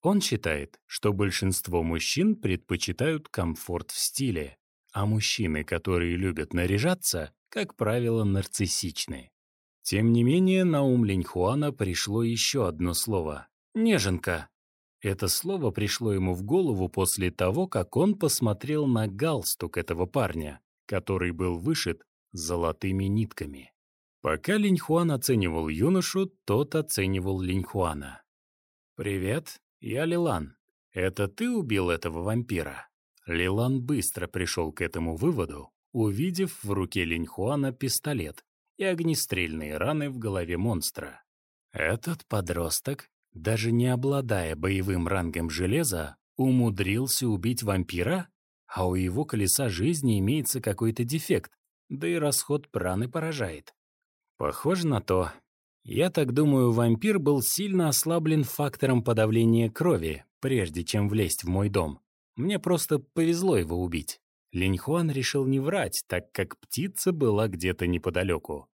Speaker 1: Он считает, что большинство мужчин предпочитают комфорт в стиле, а мужчины, которые любят наряжаться, как правило, нарциссичны. Тем не менее, на ум Линьхуана пришло еще одно слово — «неженка». Это слово пришло ему в голову после того, как он посмотрел на галстук этого парня, который был вышит золотыми нитками. Пока Линьхуан оценивал юношу, тот оценивал Линьхуана. «Привет, я Лилан. Это ты убил этого вампира?» Лилан быстро пришел к этому выводу, увидев в руке Линьхуана пистолет и огнестрельные раны в голове монстра. Этот подросток, даже не обладая боевым рангом железа, умудрился убить вампира, а у его колеса жизни имеется какой-то дефект, да и расход праны поражает. Похоже на то. Я так думаю, вампир был сильно ослаблен фактором подавления крови, прежде чем влезть в мой дом. Мне просто повезло его убить. Линьхуан решил не врать, так как птица была где-то неподалеку.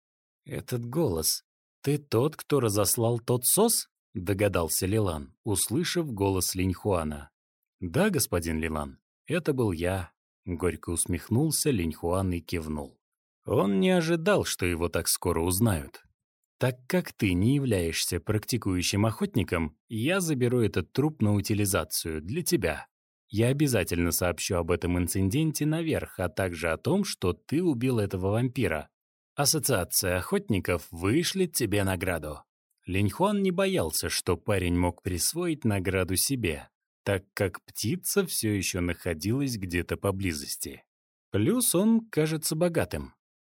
Speaker 1: «Этот голос. Ты тот, кто разослал тот сос?» — догадался Лилан, услышав голос Линьхуана. «Да, господин Лилан, это был я, Горько усмехнулся Линьхуан и кивнул. Он не ожидал, что его так скоро узнают. Так как ты не являешься практикующим охотником, я заберу этот труп на утилизацию для тебя. Я обязательно сообщу об этом инциденте наверх, а также о том, что ты убил этого вампира. Ассоциация охотников вышлет тебе награду». Линьхуан не боялся, что парень мог присвоить награду себе, так как птица все еще находилась где-то поблизости. Плюс он кажется богатым.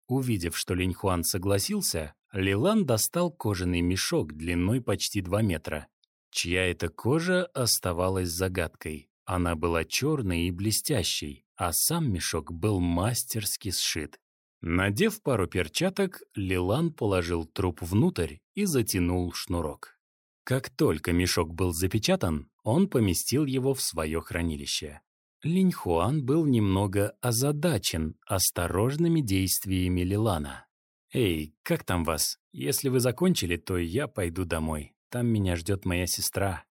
Speaker 1: Увидев, что Линьхуан согласился, Лилан достал кожаный мешок длиной почти 2 метра. Чья это кожа оставалась загадкой. Она была черной и блестящей, а сам мешок был мастерски сшит. Надев пару перчаток, Лилан положил труп внутрь и затянул шнурок. Как только мешок был запечатан, он поместил его в свое хранилище. Линь Хуан был немного озадачен осторожными действиями Лилана. «Эй, как там вас? Если вы закончили, то я пойду домой. Там меня ждет моя сестра.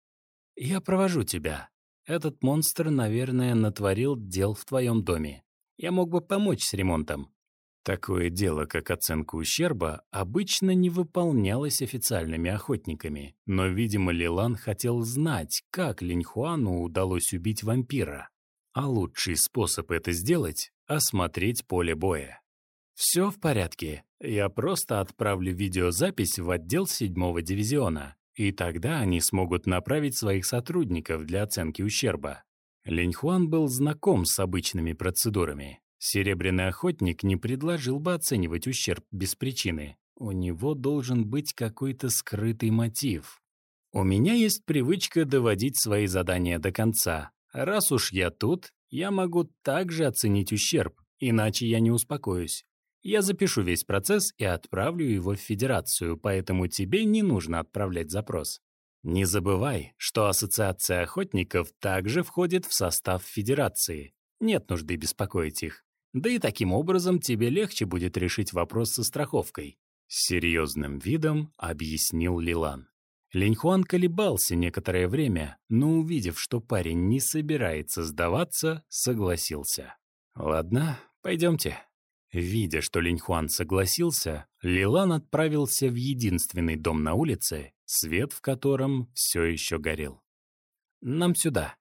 Speaker 1: Я провожу тебя. Этот монстр, наверное, натворил дел в твоем доме. Я мог бы помочь с ремонтом. Такое дело, как оценка ущерба, обычно не выполнялось официальными охотниками, но, видимо, Лилан хотел знать, как Линьхуану удалось убить вампира. А лучший способ это сделать — осмотреть поле боя. «Все в порядке. Я просто отправлю видеозапись в отдел седьмого дивизиона, и тогда они смогут направить своих сотрудников для оценки ущерба». Линьхуан был знаком с обычными процедурами, Серебряный охотник не предложил бы оценивать ущерб без причины. У него должен быть какой-то скрытый мотив. У меня есть привычка доводить свои задания до конца. Раз уж я тут, я могу также оценить ущерб, иначе я не успокоюсь. Я запишу весь процесс и отправлю его в Федерацию, поэтому тебе не нужно отправлять запрос. Не забывай, что Ассоциация охотников также входит в состав Федерации. Нет нужды беспокоить их. Да и таким образом тебе легче будет решить вопрос со страховкой. С серьезным видом объяснил Лилан. Линьхуан колебался некоторое время, но увидев, что парень не собирается сдаваться, согласился. «Ладно, пойдемте». Видя, что Линьхуан согласился, Лилан отправился в единственный дом на улице, свет в котором все еще горел. «Нам сюда»,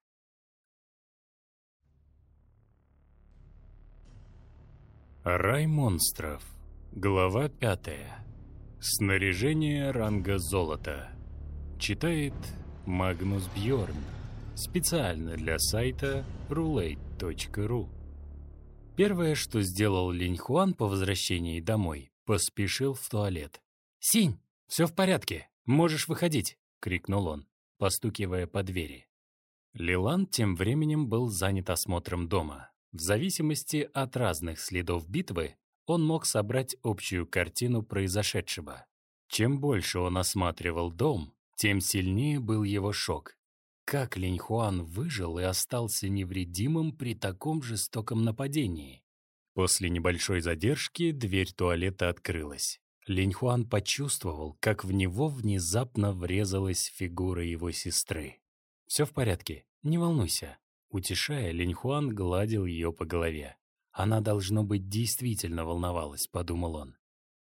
Speaker 1: Рай монстров. Глава пятая. Снаряжение ранга золота. Читает Магнус Бьорн. Специально для сайта roulette.ru. Первое, что сделал Линь Хуан по возвращении домой, поспешил в туалет. «Синь, все в порядке, можешь выходить!» — крикнул он, постукивая по двери. Лилан тем временем был занят осмотром дома. В зависимости от разных следов битвы, он мог собрать общую картину произошедшего. Чем больше он осматривал дом, тем сильнее был его шок. Как Линь Хуан выжил и остался невредимым при таком жестоком нападении? После небольшой задержки дверь туалета открылась. Линь Хуан почувствовал, как в него внезапно врезалась фигура его сестры. «Все в порядке, не волнуйся», Утешая, Линьхуан гладил ее по голове. Она, должно быть, действительно волновалась, подумал он.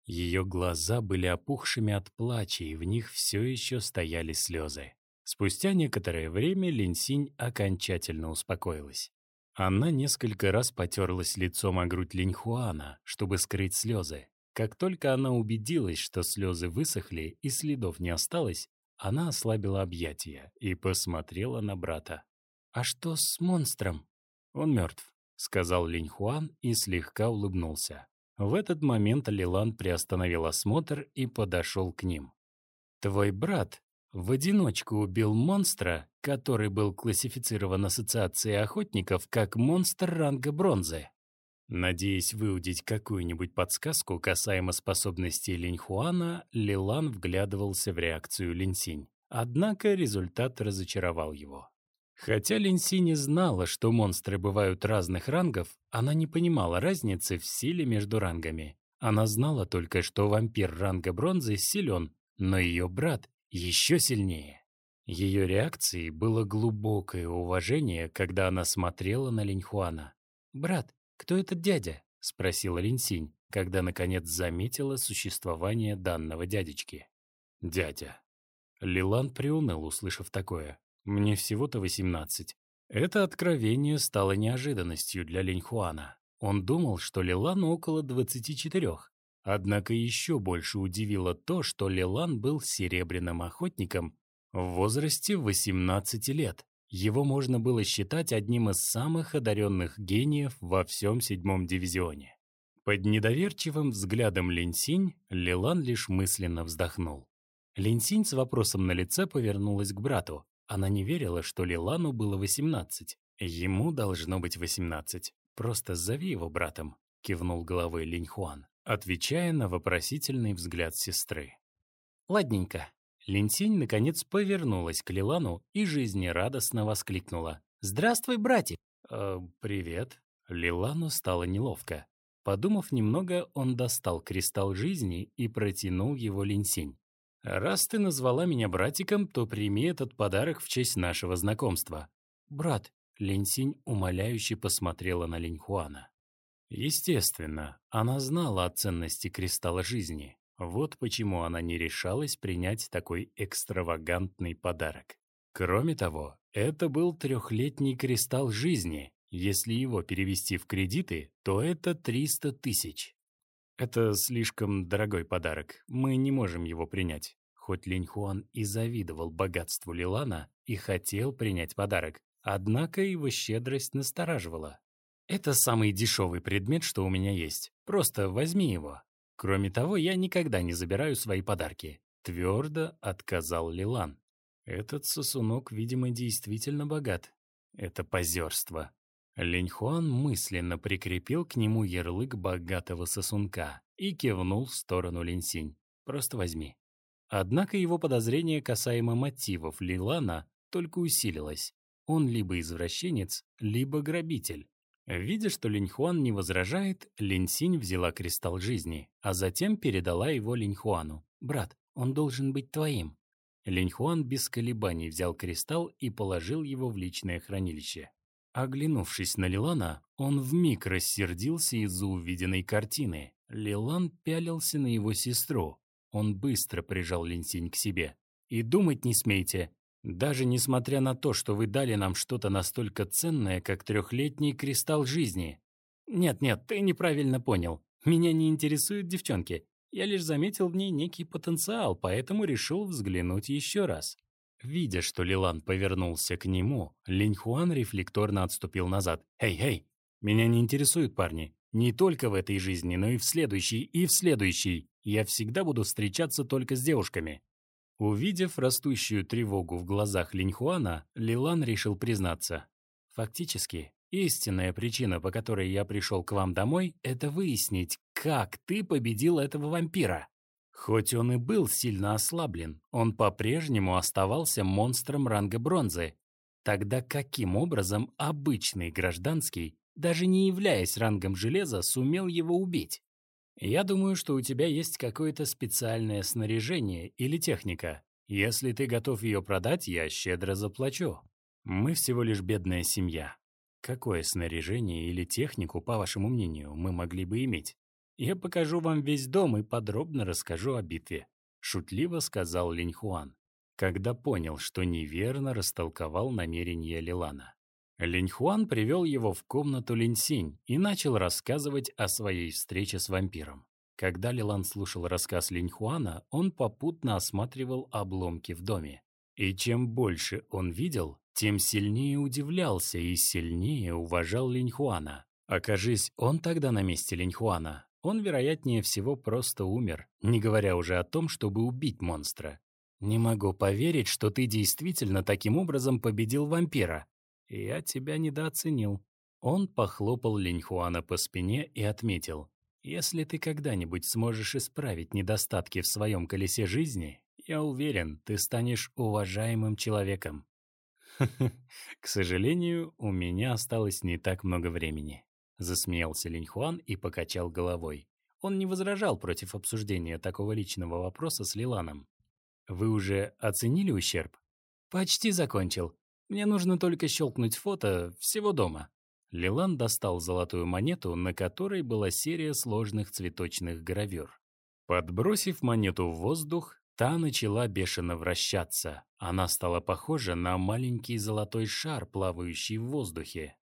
Speaker 1: Ее глаза были опухшими от плача, и в них все еще стояли слезы. Спустя некоторое время Линсинь окончательно успокоилась. Она несколько раз потерлась лицом о грудь Линьхуана, чтобы скрыть слезы. Как только она убедилась, что слезы высохли и следов не осталось, она ослабила объятия и посмотрела на брата. «А что с монстром?» «Он мертв», — сказал Линь Хуан и слегка улыбнулся. В этот момент Лилан приостановил осмотр и подошел к ним. «Твой брат в одиночку убил монстра, который был классифицирован Ассоциацией охотников как монстр ранга бронзы». Надеясь выудить какую-нибудь подсказку касаемо способностей Линьхуана, Лилан вглядывался в реакцию Линсинь. Однако результат разочаровал его. Хотя Линси не знала, что монстры бывают разных рангов, она не понимала разницы в силе между рангами. Она знала только, что вампир ранга бронзы силен, но ее брат еще сильнее. Ее реакцией было глубокое уважение, когда она смотрела на Линьхуана. «Брат, кто этот дядя?» — спросила Линсинь, когда наконец заметила существование данного дядечки. «Дядя». Лилан приуныл, услышав такое. Мне всего-то восемнадцать. Это откровение стало неожиданностью для Линьхуана. Он думал, что Лилан около 24. Однако еще больше удивило то, что Лилан был серебряным охотником в возрасте 18 лет. Его можно было считать одним из самых одаренных гениев во всем седьмом дивизионе. Под недоверчивым взглядом Линсинь Лилан лишь мысленно вздохнул. Линсинь с вопросом на лице повернулась к брату. Она не верила, что Лилану было 18. Ему должно быть 18. Просто зови его братом, кивнул головой Линьхуан, отвечая на вопросительный взгляд сестры. Ладненько, Линсинь наконец повернулась к Лилану и жизнерадостно воскликнула. «Здравствуй, братик!» «Э, «Привет». Лилану стало неловко. Подумав немного, он достал кристалл жизни и протянул его Линсинь. «Раз ты назвала меня братиком, то прими этот подарок в честь нашего знакомства». «Брат», — Линсинь умоляюще посмотрела на Линьхуана. Естественно, она знала о ценности кристалла жизни. Вот почему она не решалась принять такой экстравагантный подарок. Кроме того, это был трехлетний кристалл жизни. Если его перевести в кредиты, то это 300 тысяч. Это слишком дорогой подарок, мы не можем его принять. Хоть Линь Хуан и завидовал богатству Лилана и хотел принять подарок, однако его щедрость настораживала. Это самый дешевый предмет, что у меня есть. Просто возьми его. Кроме того, я никогда не забираю свои подарки. Твердо отказал Лилан. Этот сосунок, видимо, действительно богат. Это позерство. Линьхуан мысленно прикрепил к нему ярлык богатого сосунка и кивнул в сторону Линсинь. «Просто возьми». Однако его подозрение касаемо мотивов Лилана только усилилось. Он либо извращенец, либо грабитель. Видя, что Линьхуан не возражает, Линсинь взяла кристалл жизни, а затем передала его Линьхуану. «Брат, он должен быть твоим». Линьхуан без колебаний взял кристалл и положил его в личное хранилище. Оглянувшись на Лилана, он вмиг рассердился из-за увиденной картины. Лилан пялился на его сестру. Он быстро прижал Линсинь к себе. «И думать не смейте. Даже несмотря на то, что вы дали нам что-то настолько ценное, как трехлетний кристалл жизни. Нет-нет, ты неправильно понял. Меня не интересуют девчонки. Я лишь заметил в ней некий потенциал, поэтому решил взглянуть еще раз. Видя, что Лилан повернулся к нему, Линьхуан рефлекторно отступил назад. «Эй, эй! Меня не интересуют парни. Не только в этой жизни, но и в следующей, и в следующей. Я всегда буду встречаться только с девушками. Увидев растущую тревогу в глазах Линьхуана, Лилан решил признаться. «Фактически, истинная причина, по которой я пришел к вам домой, это выяснить, как ты победил этого вампира. Хоть он и был сильно ослаблен, он по-прежнему оставался монстром ранга бронзы. Тогда каким образом обычный гражданский, даже не являясь рангом железа, сумел его убить? Я думаю, что у тебя есть какое-то специальное снаряжение или техника. Если ты готов ее продать, я щедро заплачу. Мы всего лишь бедная семья. Какое снаряжение или технику, по вашему мнению, мы могли бы иметь? Я покажу вам весь дом и подробно расскажу о битве», — шутливо сказал Линьхуан, когда понял, что неверно растолковал намерения Лилана. Линьхуан привел его в комнату Линсинь и начал рассказывать о своей встрече с вампиром. Когда Лилан слушал рассказ Линьхуана, он попутно осматривал обломки в доме. И чем больше он видел, тем сильнее удивлялся и сильнее уважал Линьхуана. Окажись он тогда на месте Линьхуана, он, вероятнее всего, просто умер, не говоря уже о том, чтобы убить монстра. «Не могу поверить, что ты действительно таким образом победил вампира», «Я тебя недооценил». Он похлопал Линьхуана по спине и отметил. «Если ты когда-нибудь сможешь исправить недостатки в своем колесе жизни, я уверен, ты станешь уважаемым человеком». «К сожалению, у меня осталось не так много времени», — засмеялся Линьхуан и покачал головой. Он не возражал против обсуждения такого личного вопроса с Лиланом. «Вы уже оценили ущерб?» «Почти закончил. Мне нужно только щелкнуть фото всего дома». Лилан достал золотую монету, на которой была серия сложных цветочных гравюр. Подбросив монету в воздух, Та начала бешено вращаться. Она стала похожа на маленький золотой шар, плавающий в воздухе.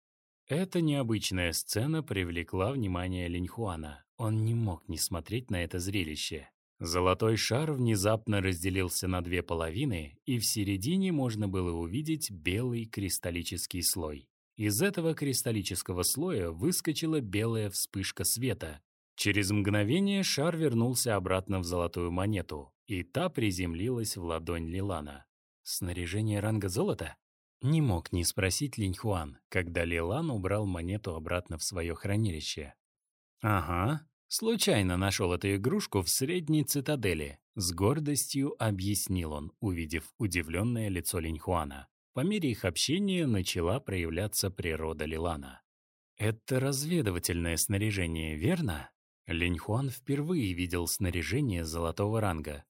Speaker 1: Эта необычная сцена привлекла внимание Линьхуана. Он не мог не смотреть на это зрелище. Золотой шар внезапно разделился на две половины, и в середине можно было увидеть белый кристаллический слой. Из этого кристаллического слоя выскочила белая вспышка света. Через мгновение шар вернулся обратно в золотую монету, и та приземлилась в ладонь Лилана. Снаряжение ранга золота? Не мог не спросить Линьхуан, когда Лилан убрал монету обратно в свое хранилище. «Ага, случайно нашел эту игрушку в средней цитадели», с гордостью объяснил он, увидев удивленное лицо Линьхуана. По мере их общения начала проявляться природа Лилана. «Это разведывательное снаряжение, верно?» Линьхуан впервые видел снаряжение золотого ранга.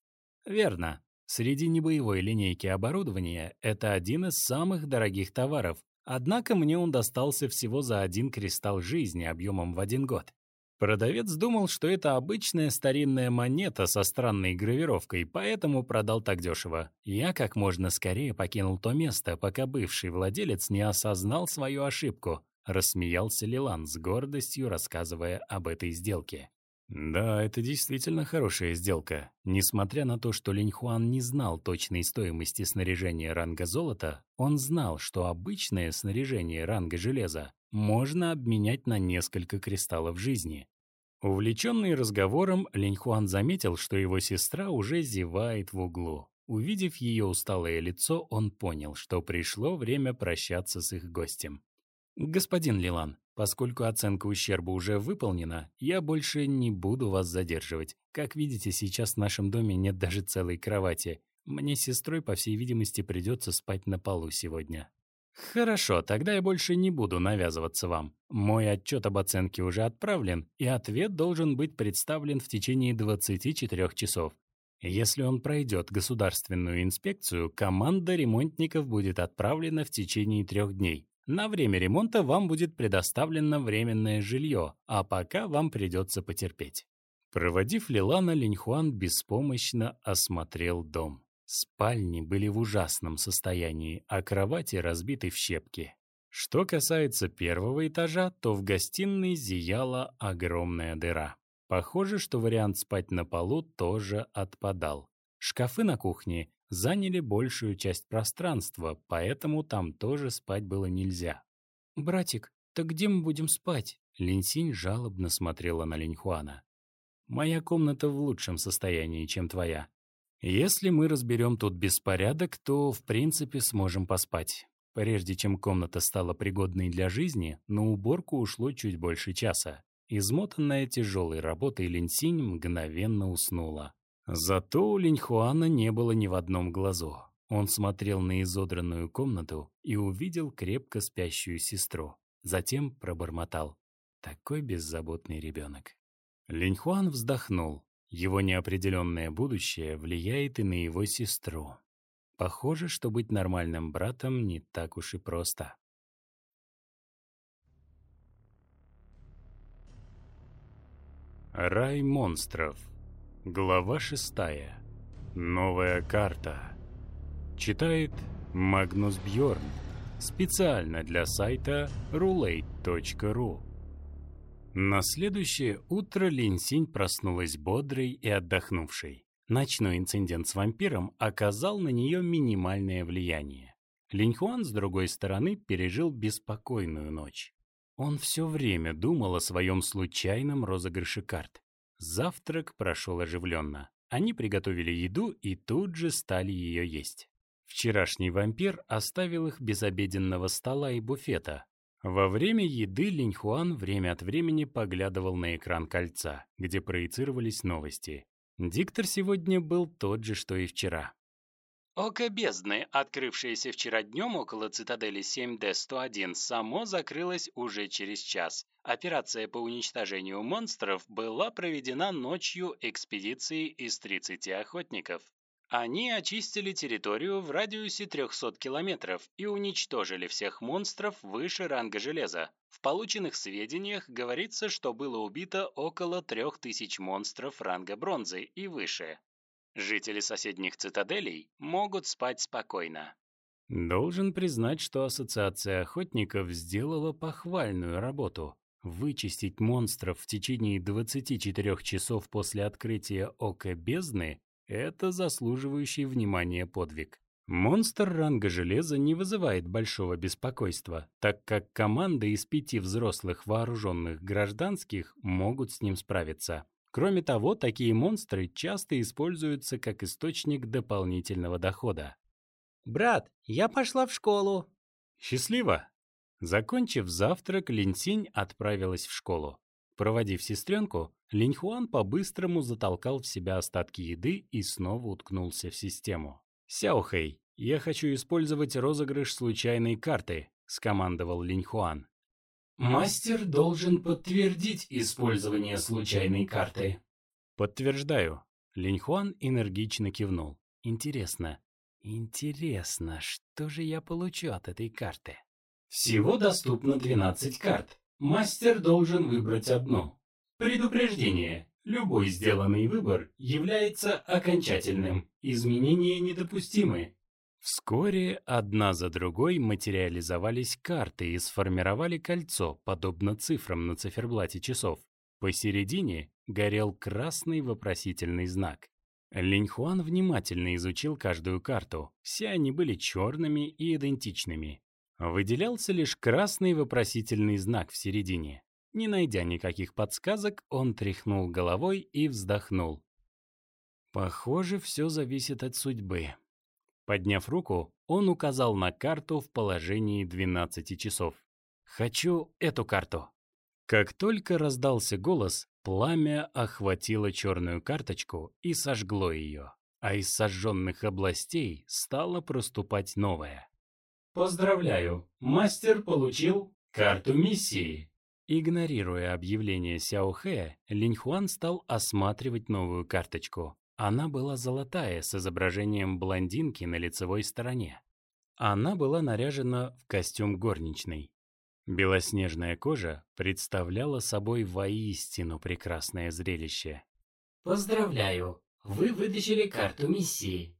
Speaker 1: «Верно. Среди небоевой линейки оборудования это один из самых дорогих товаров, однако мне он достался всего за один кристалл жизни объемом в один год. Продавец думал, что это обычная старинная монета со странной гравировкой, поэтому продал так дешево. Я как можно скорее покинул то место, пока бывший владелец не осознал свою ошибку. Рассмеялся Лилан с гордостью, рассказывая об этой сделке. Да, это действительно хорошая сделка. Несмотря на то, что Линь Хуан не знал точной стоимости снаряжения ранга золота, он знал, что обычное снаряжение ранга железа можно обменять на несколько кристаллов жизни. Увлеченный разговором, Линь Хуан заметил, что его сестра уже зевает в углу. Увидев ее усталое лицо, он понял, что пришло время прощаться с их гостем. «Господин Лилан, поскольку оценка ущерба уже выполнена, я больше не буду вас задерживать. Как видите, сейчас в нашем доме нет даже целой кровати. Мне с сестрой, по всей видимости, придется спать на полу сегодня». «Хорошо, тогда я больше не буду навязываться вам. Мой отчет об оценке уже отправлен, и ответ должен быть представлен в течение 24 часов. Если он пройдет государственную инспекцию, команда ремонтников будет отправлена в течение трех дней. На время ремонта вам будет предоставлено временное жилье, а пока вам придется потерпеть. Проводив Лилана, Линьхуан беспомощно осмотрел дом. Спальни были в ужасном состоянии, а кровати разбиты в щепки. Что касается первого этажа, то в гостиной зияла огромная дыра. Похоже, что вариант спать на полу тоже отпадал. Шкафы на кухне заняли большую часть пространства, поэтому там тоже спать было нельзя. «Братик, так где мы будем спать?» Линсинь жалобно смотрела на Линьхуана. «Моя комната в лучшем состоянии, чем твоя. Если мы разберем тут беспорядок, то, в принципе, сможем поспать. Прежде чем комната стала пригодной для жизни, на уборку ушло чуть больше часа. Измотанная тяжелой работой Линсинь мгновенно уснула. Зато у Линьхуана не было ни в одном глазу. Он смотрел на изодранную комнату и увидел крепко спящую сестру. Затем пробормотал. Такой беззаботный ребенок. Линьхуан вздохнул. Его неопределенное будущее влияет и на его сестру. Похоже, что быть нормальным братом не так уж и просто. Рай монстров Глава шестая. Новая карта. Читает Магнус Бьорн. Специально для сайта roulette.ru. На следующее утро Линсинь проснулась бодрой и отдохнувшей. Ночной инцидент с вампиром оказал на нее минимальное влияние. Линьхуан, с другой стороны, пережил беспокойную ночь. Он все время думал о своем случайном розыгрыше карт. Завтрак прошел оживленно. Они приготовили еду и тут же стали ее есть. Вчерашний вампир оставил их без обеденного стола и буфета. Во время еды Линьхуан время от времени поглядывал на экран кольца, где проецировались новости. Диктор сегодня был тот же, что и вчера.
Speaker 3: Око бездны, открывшееся вчера днем около цитадели 7D-101, само закрылось уже через час. Операция по уничтожению монстров была проведена ночью экспедицией из 30 охотников. Они очистили территорию в радиусе 300 километров и уничтожили всех монстров выше ранга железа. В полученных сведениях говорится, что было убито около 3000 монстров ранга бронзы и выше. Жители соседних цитаделей могут спать спокойно.
Speaker 1: Должен признать, что Ассоциация охотников сделала похвальную работу. Вычистить монстров в течение 24 часов после открытия Ока Бездны – это заслуживающий внимания подвиг. Монстр ранга железа не вызывает большого беспокойства, так как команда из пяти взрослых вооруженных гражданских могут с ним справиться. Кроме того, такие монстры часто используются как источник дополнительного дохода.
Speaker 4: «Брат, я пошла в школу!»
Speaker 1: «Счастливо!» Закончив завтрак, Линсинь отправилась в школу. Проводив сестренку, Линьхуан по-быстрому затолкал в себя остатки еды и снова уткнулся в систему. «Сяохэй, я хочу использовать розыгрыш случайной карты», — скомандовал Линьхуан.
Speaker 2: «Мастер должен подтвердить использование случайной карты».
Speaker 1: «Подтверждаю». Линьхуан энергично кивнул. «Интересно, интересно, что же я получу от этой карты?»
Speaker 2: Всего доступно 12 карт. Мастер должен выбрать одну. Предупреждение. Любой сделанный выбор является окончательным. Изменения недопустимы.
Speaker 1: Вскоре одна за другой материализовались карты и сформировали кольцо, подобно цифрам на циферблате часов. Посередине горел красный вопросительный знак. Линьхуан внимательно изучил каждую карту. Все они были черными и идентичными. Выделялся лишь красный вопросительный знак в середине. Не найдя никаких подсказок, он тряхнул головой и вздохнул. Похоже, все зависит от судьбы. Подняв руку, он указал на карту в положении 12 часов. «Хочу эту карту». Как только раздался голос, пламя охватило черную карточку и сожгло ее, а из сожженных областей стало проступать новое.
Speaker 2: «Поздравляю, мастер получил карту миссии».
Speaker 1: Игнорируя объявление Сяо Хэ, Линьхуан стал осматривать новую карточку. Она была золотая, с изображением блондинки на лицевой стороне. Она была наряжена в костюм горничной. Белоснежная кожа представляла собой воистину прекрасное зрелище.
Speaker 2: Поздравляю, вы вытащили карту миссии.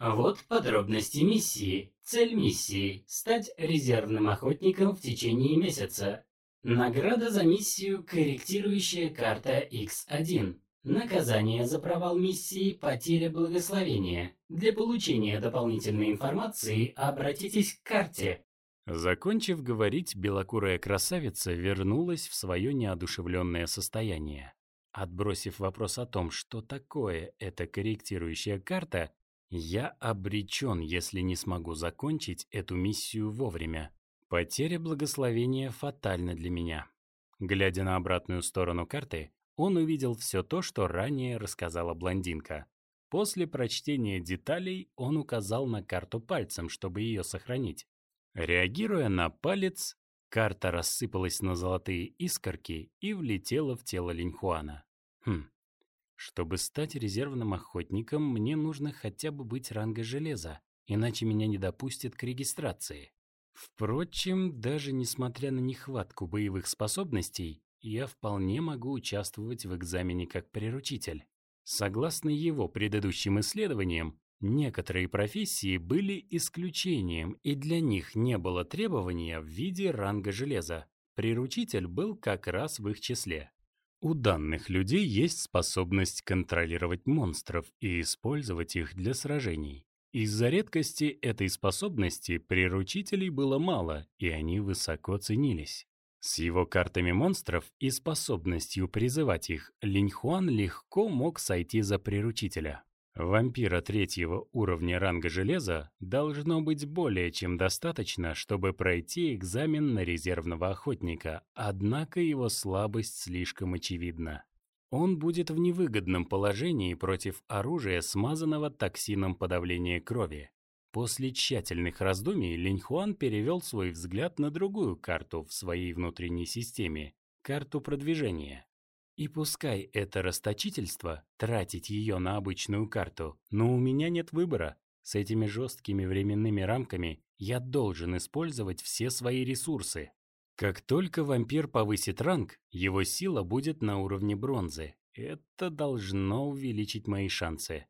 Speaker 2: Вот подробности миссии. Цель миссии – стать резервным охотником в течение месяца. Награда за миссию «Корректирующая карта X1». Наказание за провал миссии «Потеря благословения». Для получения дополнительной информации обратитесь к карте.
Speaker 1: Закончив говорить, белокурая красавица вернулась в свое неодушевленное состояние. Отбросив вопрос о том, что такое эта корректирующая карта, я обречен, если не смогу закончить эту миссию вовремя. Потеря благословения фатальна для меня. Глядя на обратную сторону карты, он увидел все то, что ранее рассказала блондинка. После прочтения деталей он указал на карту пальцем, чтобы ее сохранить. Реагируя на палец, карта рассыпалась на золотые искорки и влетела в тело Линьхуана. Хм. Чтобы стать резервным охотником, мне нужно хотя бы быть ранга железа, иначе меня не допустят к регистрации. Впрочем, даже несмотря на нехватку боевых способностей, я вполне могу участвовать в экзамене как приручитель. Согласно его предыдущим исследованиям, некоторые профессии были исключением, и для них не было требования в виде ранга железа. Приручитель был как раз в их числе. У данных людей есть способность контролировать монстров и использовать их для сражений. Из-за редкости этой способности приручителей было мало, и они высоко ценились. С его картами монстров и способностью призывать их, Линьхуан легко мог сойти за приручителя. Вампира третьего уровня ранга железа должно быть более чем достаточно, чтобы пройти экзамен на резервного охотника, однако его слабость слишком очевидна он будет в невыгодном положении против оружия, смазанного токсином подавления крови. После тщательных раздумий Линьхуан перевел свой взгляд на другую карту в своей внутренней системе – карту продвижения. И пускай это расточительство, тратить ее на обычную карту, но у меня нет выбора. С этими жесткими временными рамками я должен использовать все свои ресурсы. Как только вампир повысит ранг, его сила будет на уровне бронзы. Это должно увеличить мои шансы.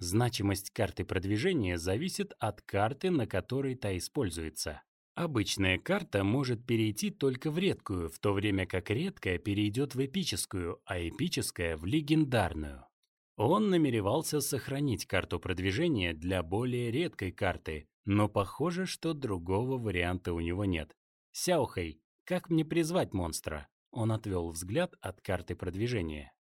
Speaker 2: Значимость карты продвижения зависит от карты, на которой та используется. Обычная карта может перейти только в редкую, в то время как редкая перейдет в эпическую, а эпическая в легендарную. Он намеревался сохранить карту продвижения для более редкой карты, но похоже, что другого варианта у него нет. «Сяохэй, как мне призвать монстра?» Он отвел взгляд от карты продвижения.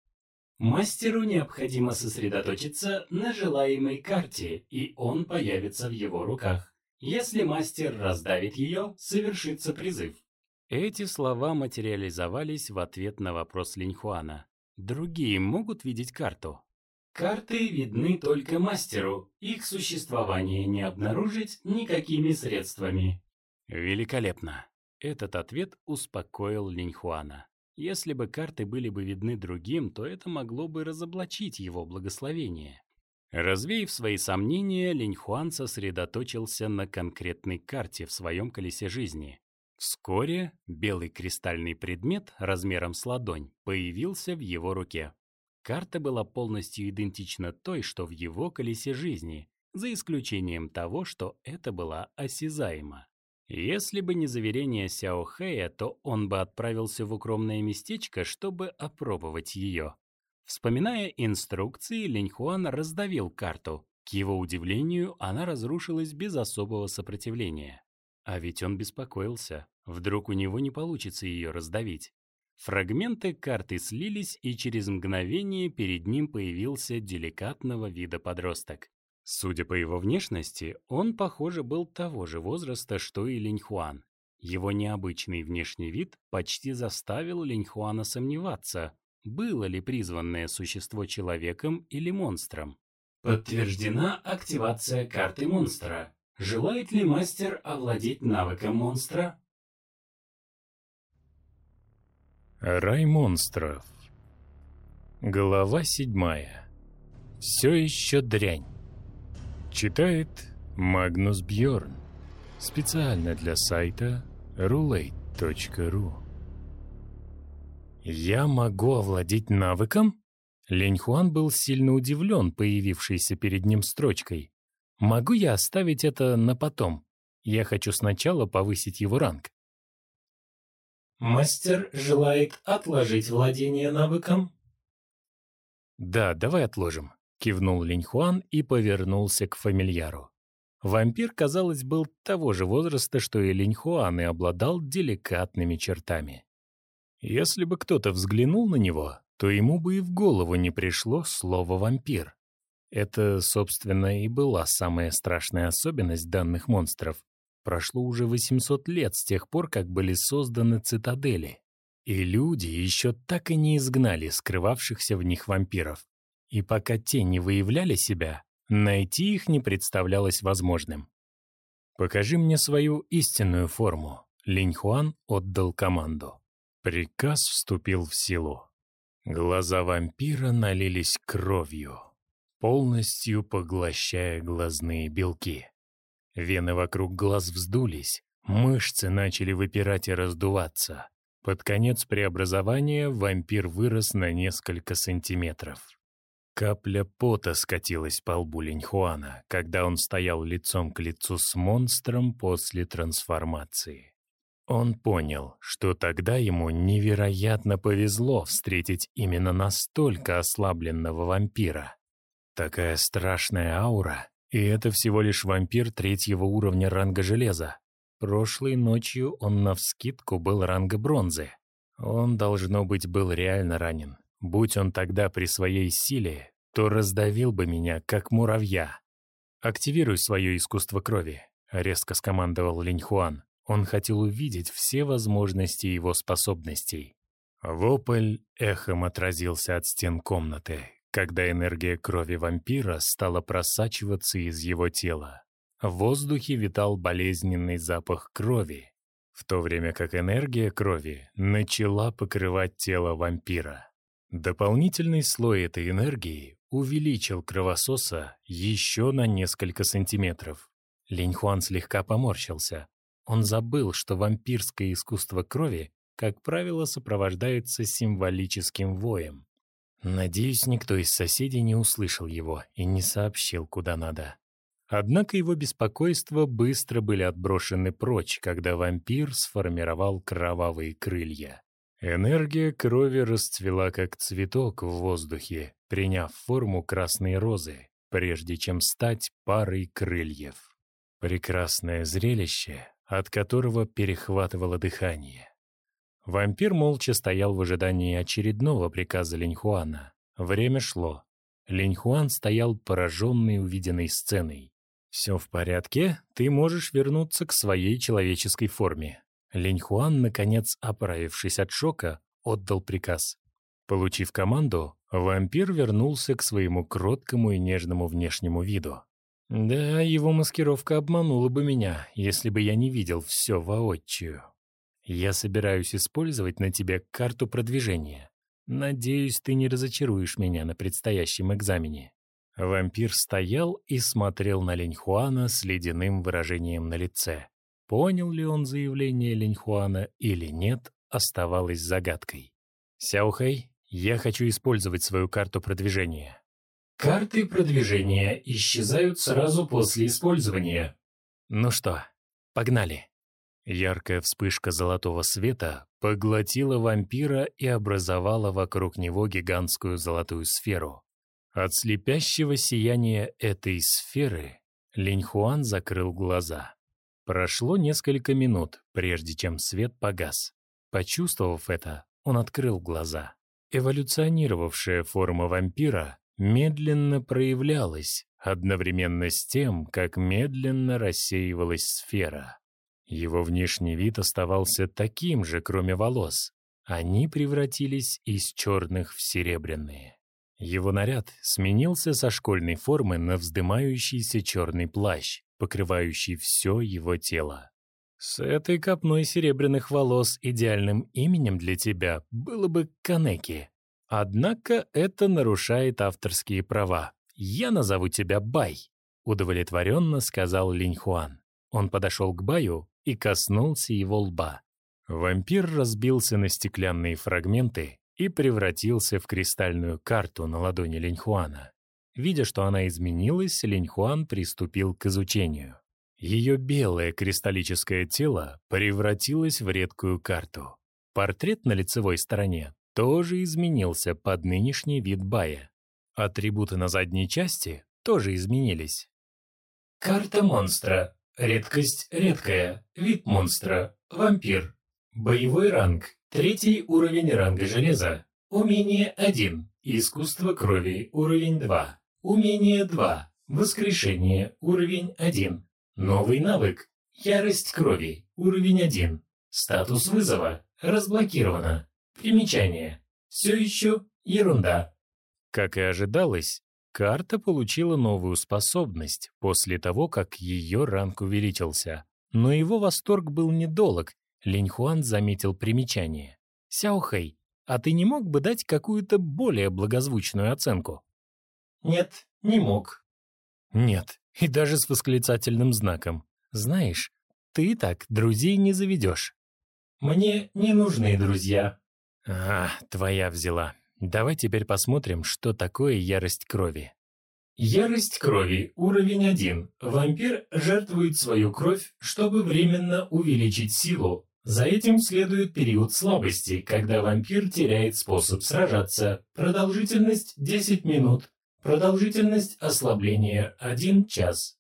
Speaker 3: Мастеру необходимо сосредоточиться на желаемой карте, и он появится в его руках. Если мастер раздавит ее, совершится призыв.
Speaker 2: Эти слова материализовались в ответ на вопрос Линьхуана. Другие могут видеть карту?
Speaker 3: Карты видны только мастеру. Их существование не обнаружить никакими средствами.
Speaker 2: Великолепно. Этот ответ успокоил Линьхуана. Если бы карты были бы видны другим, то это могло бы разоблачить его благословение. Развеяв свои сомнения, Линьхуан сосредоточился на конкретной карте в своем колесе жизни. Вскоре белый кристальный предмет размером с ладонь появился в его руке. Карта была полностью идентична той, что в его колесе жизни, за исключением того, что это была осязаема. Если бы не заверение Сяо Хэя, то он бы отправился в укромное местечко, чтобы опробовать ее. Вспоминая инструкции, Линьхуан раздавил карту. К его удивлению, она разрушилась без особого сопротивления. А ведь он беспокоился. Вдруг у него не получится ее раздавить. Фрагменты карты слились, и через мгновение перед ним появился деликатного вида подросток. Судя по его внешности, он, похоже, был того же возраста, что и Линьхуан. Его необычный внешний вид почти заставил Линьхуана сомневаться, было ли призванное существо человеком или монстром.
Speaker 3: Подтверждена активация карты монстра. Желает ли мастер овладеть навыком монстра?
Speaker 1: Рай монстров. Глава седьмая. Все еще дрянь. Читает Магнус Бьорн. Специально для сайта roulette.ru «Я могу овладеть навыком?» Лень Хуан был сильно удивлен появившейся перед ним строчкой. «Могу я оставить это на потом? Я хочу сначала повысить его ранг».
Speaker 3: «Мастер желает отложить владение навыком?»
Speaker 1: «Да, давай отложим», — кивнул Линь Хуан и повернулся к фамильяру. Вампир, казалось, был того же возраста, что и Линь Хуан, и обладал деликатными чертами. Если бы кто-то взглянул на него, то ему бы и в голову не пришло слово «вампир». Это, собственно, и была самая страшная особенность данных монстров. Прошло уже 800 лет с тех пор, как были созданы цитадели. И люди еще так и не изгнали скрывавшихся в них вампиров. И пока те не выявляли себя, найти их не представлялось возможным. «Покажи мне свою истинную форму», — Линь Хуан отдал команду. Приказ вступил в силу. Глаза вампира налились кровью, полностью поглощая глазные белки. Вены вокруг глаз вздулись, мышцы начали выпирать и раздуваться. Под конец преобразования вампир вырос на несколько сантиметров. Капля пота скатилась по лбу Линьхуана, когда он стоял лицом к лицу с монстром после трансформации. Он понял, что тогда ему невероятно повезло встретить именно настолько ослабленного вампира. Такая страшная аура, и это всего лишь вампир третьего уровня ранга железа. Прошлой ночью он навскидку был ранга бронзы. Он, должно быть, был реально ранен. Будь он тогда при своей силе, то раздавил бы меня, как муравья. «Активируй свое искусство крови», — резко скомандовал Линьхуан. Он хотел увидеть все возможности его способностей. Вопль эхом отразился от стен комнаты, когда энергия крови вампира стала просачиваться из его тела. В воздухе витал болезненный запах крови, в то время как энергия крови начала покрывать тело вампира. Дополнительный слой этой энергии увеличил кровососа еще на несколько сантиметров. Линьхуан слегка поморщился, он забыл, что вампирское искусство крови, как правило, сопровождается символическим воем. Надеюсь, никто из соседей не услышал его и не сообщил, куда надо. Однако его беспокойства быстро были отброшены прочь, когда вампир сформировал кровавые крылья. Энергия крови расцвела как цветок в воздухе, приняв форму красной розы, прежде чем стать парой крыльев. Прекрасное зрелище, от которого перехватывало дыхание. Вампир молча стоял в ожидании очередного приказа Линьхуана. Время шло. Линьхуан стоял пораженный увиденной сценой. «Все в порядке, ты можешь вернуться к своей человеческой форме». Линьхуан, наконец, оправившись от шока, отдал приказ. Получив команду, вампир вернулся к своему кроткому и нежному внешнему виду. Да, его маскировка обманула бы меня, если бы я не видел все воочию. Я собираюсь использовать на тебе карту продвижения. Надеюсь, ты не разочаруешь меня на предстоящем экзамене. Вампир стоял и смотрел на Линьхуана с ледяным выражением на лице. Понял ли он заявление Линьхуана или нет, оставалось загадкой. «Сяохэй, я хочу использовать свою карту продвижения».
Speaker 2: Карты продвижения исчезают сразу после использования.
Speaker 1: Ну что, погнали. Яркая вспышка золотого света поглотила вампира и образовала вокруг него гигантскую золотую сферу. От слепящего сияния этой сферы Линьхуан закрыл глаза. Прошло несколько минут, прежде чем свет погас. Почувствовав это, он открыл глаза. Эволюционировавшая форма вампира медленно проявлялась, одновременно с тем, как медленно рассеивалась сфера. Его внешний вид оставался таким же, кроме волос. Они превратились из черных в серебряные. Его наряд сменился со школьной формы на вздымающийся черный плащ, покрывающий все его тело. С этой копной серебряных волос идеальным именем для тебя было бы Канеки. Однако это нарушает авторские права. Я назову тебя Бай, удовлетворенно сказал Линьхуан. Он подошел к Баю и коснулся его лба. Вампир разбился на стеклянные фрагменты и превратился в кристальную карту на ладони Линьхуана. Видя, что она изменилась, Линьхуан приступил к изучению. Ее белое кристаллическое тело превратилось в редкую карту. Портрет на лицевой стороне тоже изменился под нынешний вид Бая. Атрибуты на задней части тоже изменились.
Speaker 2: Карта монстра. Редкость редкая. Вид монстра. Вампир. Боевой ранг. Третий уровень ранга железа. Умение 1. Искусство крови. Уровень 2. Умение 2. Воскрешение. Уровень 1. Новый навык. Ярость крови. Уровень 1. Статус вызова. Разблокировано. Примечание. Все еще ерунда.
Speaker 1: Как и ожидалось, карта получила новую способность после того, как ее ранг увеличился. Но его восторг был недолг, Линьхуан заметил примечание. «Сяохэй, а ты не мог бы дать какую-то более благозвучную оценку?»
Speaker 2: «Нет, не мог».
Speaker 1: «Нет, и даже с восклицательным знаком. Знаешь, ты так друзей не заведешь».
Speaker 2: «Мне не нужны друзья».
Speaker 1: «А, твоя взяла. Давай теперь посмотрим, что такое ярость крови».
Speaker 2: Ярость крови, уровень 1. Вампир жертвует свою кровь, чтобы временно увеличить силу, за этим следует период слабости, когда вампир теряет способ сражаться. Продолжительность 10 минут. Продолжительность ослабления 1 час.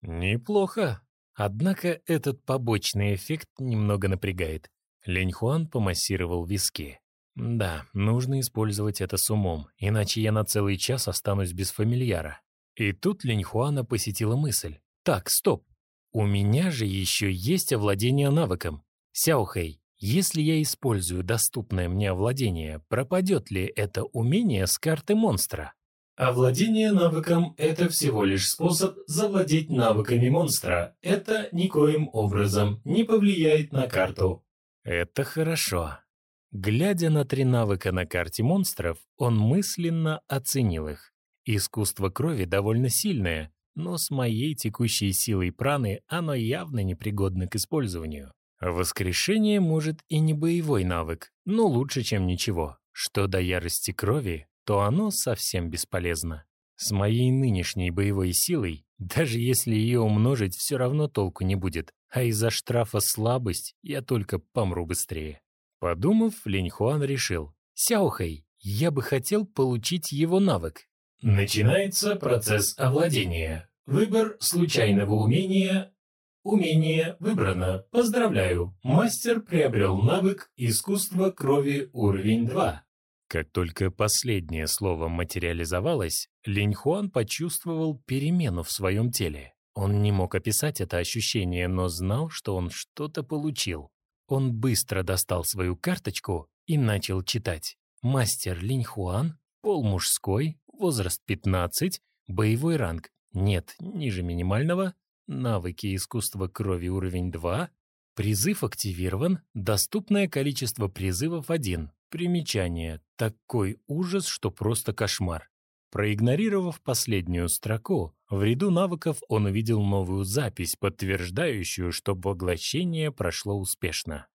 Speaker 1: Неплохо. Однако этот побочный эффект немного напрягает. Леньхуан помассировал виски. Да, нужно использовать это с умом, иначе я на целый час останусь без фамильяра. И тут Леньхуана посетила мысль. Так, стоп. У меня же еще есть овладение навыком. Сяохэй, если я использую доступное мне овладение, пропадет ли это умение с карты монстра?
Speaker 2: Овладение навыком – это всего лишь способ завладеть навыками монстра. Это никоим образом не повлияет на карту.
Speaker 1: Это хорошо. Глядя на три навыка на карте монстров, он мысленно оценил их. Искусство крови довольно сильное, но с моей текущей силой праны оно явно непригодно к использованию. Воскрешение может и не боевой навык, но лучше, чем ничего. Что до ярости крови, то оно совсем бесполезно. С моей нынешней боевой силой, даже если ее умножить, все равно толку не будет, а из-за штрафа слабость я только помру быстрее. Подумав, Линь Хуан решил, «Сяохэй, я бы хотел получить его навык».
Speaker 2: Начинается процесс овладения. Выбор случайного умения. Умение выбрано. Поздравляю, мастер приобрел навык искусства крови уровень 2.
Speaker 1: Как только последнее слово материализовалось, Линь Хуан почувствовал перемену в своем теле. Он не мог описать это ощущение, но знал, что он что-то получил. Он быстро достал свою карточку и начал читать. Мастер Линь Хуан, пол мужской, возраст 15, боевой ранг, нет, ниже минимального, навыки искусства крови уровень 2, призыв активирован, доступное количество призывов 1, Примечание. Такой ужас, что просто кошмар. Проигнорировав последнюю строку, в ряду навыков он увидел новую запись, подтверждающую, что поглощение прошло успешно.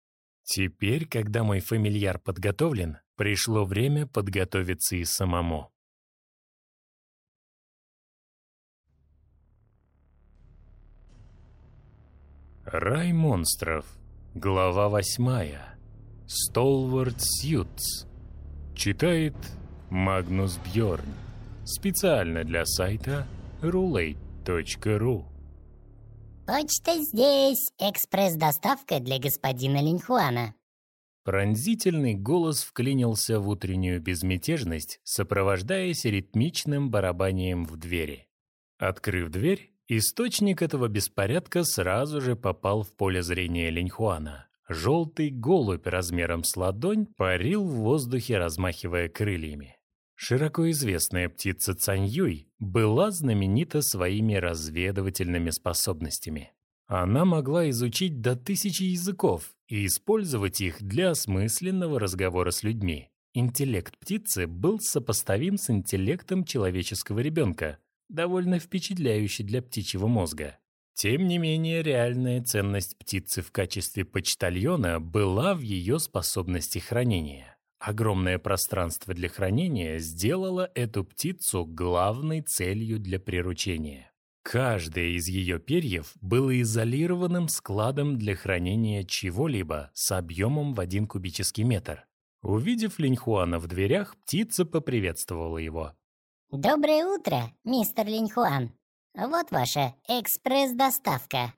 Speaker 1: Теперь, когда мой фамильяр подготовлен, пришло время подготовиться и самому. Рай монстров. Глава восьмая. Столвард Сьютс. Читает Магнус Бьорн. Специально для сайта roulette.ru
Speaker 5: «Почта здесь! Экспресс-доставка для господина Линьхуана!»
Speaker 1: Пронзительный голос вклинился в утреннюю безмятежность, сопровождаясь ритмичным барабанием в двери. Открыв дверь, источник этого беспорядка сразу же попал в поле зрения Линьхуана. Желтый голубь размером с ладонь парил в воздухе, размахивая крыльями. Широко известная птица Цаньюй была знаменита своими разведывательными способностями. Она могла изучить до тысячи языков и использовать их для осмысленного разговора с людьми. Интеллект птицы был сопоставим с интеллектом человеческого ребенка, довольно впечатляющий для птичьего мозга. Тем не менее, реальная ценность птицы в качестве почтальона была в ее способности хранения. Огромное пространство для хранения сделало эту птицу главной целью для приручения. Каждое из ее перьев было изолированным складом для хранения чего-либо с объемом в один кубический метр. Увидев Линьхуана в дверях, птица поприветствовала его.
Speaker 5: «Доброе утро, мистер Линьхуан!» Вот ваша экспресс-доставка».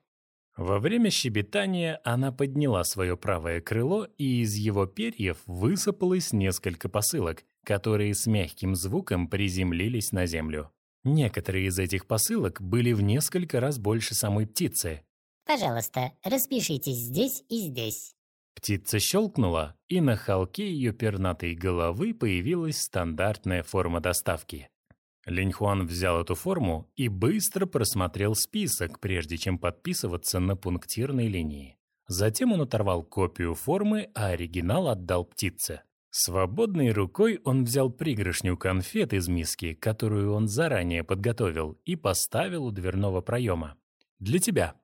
Speaker 1: Во время щебетания она подняла свое правое крыло, и из его перьев высыпалось несколько посылок, которые с мягким звуком приземлились на землю. Некоторые из этих посылок были в несколько раз больше самой птицы.
Speaker 5: «Пожалуйста, распишитесь здесь и здесь».
Speaker 1: Птица щелкнула, и на холке ее пернатой головы появилась стандартная форма доставки. Линьхуан взял эту форму и быстро просмотрел список, прежде чем подписываться на пунктирной линии. Затем он оторвал копию формы, а оригинал отдал птице. Свободной рукой он взял пригоршню конфет из миски, которую он заранее подготовил, и поставил у дверного проема. «Для тебя».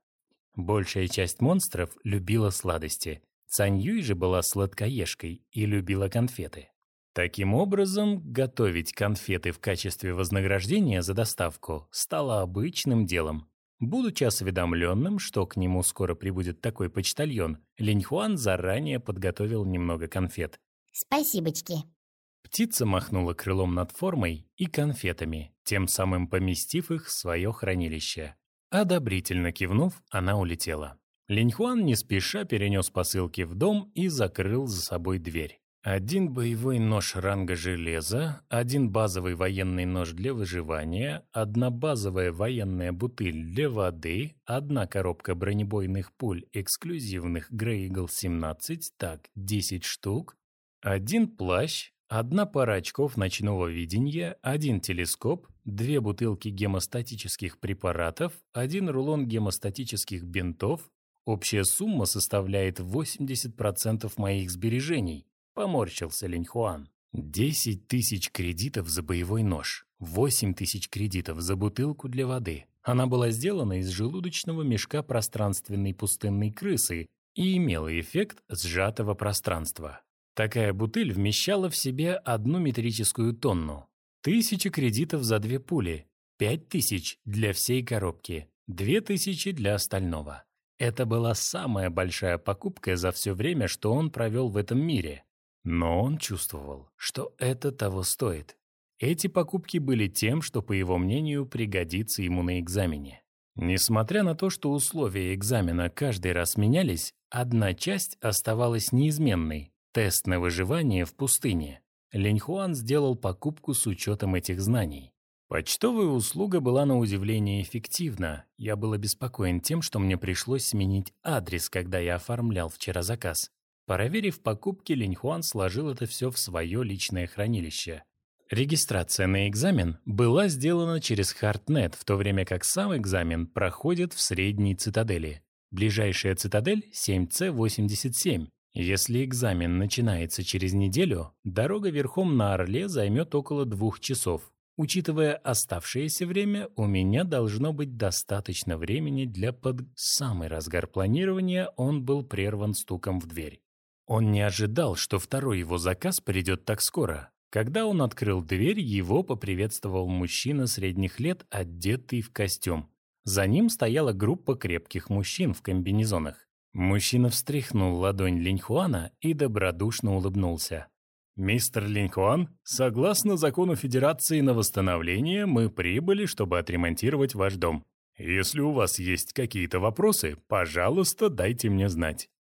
Speaker 1: Большая часть монстров любила сладости. Цань Юй же была сладкоежкой и любила конфеты. Таким образом, готовить конфеты в качестве вознаграждения за доставку стало обычным делом. Будучи осведомленным, что к нему скоро прибудет такой почтальон, Линьхуан заранее подготовил немного конфет.
Speaker 5: «Спасибочки».
Speaker 1: Птица махнула крылом над формой и конфетами, тем самым поместив их в свое хранилище. Одобрительно кивнув, она улетела. Линьхуан не спеша перенес посылки в дом и закрыл за собой дверь. Один боевой нож ранга железа, один базовый военный нож для выживания, одна базовая военная бутыль для воды, одна коробка бронебойных пуль эксклюзивных Grey Eagle 17, так, 10 штук, один плащ, одна пара очков ночного видения, один телескоп, две бутылки гемостатических препаратов, один рулон гемостатических бинтов. Общая сумма составляет 80% моих сбережений. Поморщился Линьхуан. Десять тысяч кредитов за боевой нож, восемь тысяч кредитов за бутылку для воды. Она была сделана из желудочного мешка пространственной пустынной крысы и имела эффект сжатого пространства. Такая бутыль вмещала в себе одну метрическую тонну. Тысяча кредитов за две пули, пять тысяч для всей коробки, две тысячи для остального. Это была самая большая покупка за все время, что он провел в этом мире. Но он чувствовал, что это того стоит. Эти покупки были тем, что, по его мнению, пригодится ему на экзамене. Несмотря на то, что условия экзамена каждый раз менялись, одна часть оставалась неизменной – тест на выживание в пустыне. Линьхуан сделал покупку с учетом этих знаний. Почтовая услуга была на удивление эффективна. Я был обеспокоен тем, что мне пришлось сменить адрес, когда я оформлял вчера заказ. Проверив покупки, Линьхуан сложил это все в свое личное хранилище. Регистрация на экзамен была сделана через Хартнет, в то время как сам экзамен проходит в средней цитадели. Ближайшая цитадель 7C87. Если экзамен начинается через неделю, дорога верхом на Орле займет около двух часов. Учитывая оставшееся время, у меня должно быть достаточно времени для под самый разгар планирования он был прерван стуком в дверь. Он не ожидал, что второй его заказ придет так скоро. Когда он открыл дверь, его поприветствовал мужчина средних лет, одетый в костюм. За ним стояла группа крепких мужчин в комбинезонах. Мужчина встряхнул ладонь Линьхуана и добродушно улыбнулся. «Мистер Линьхуан, согласно закону Федерации на восстановление, мы прибыли, чтобы отремонтировать ваш дом. Если у вас есть какие-то вопросы, пожалуйста, дайте мне знать».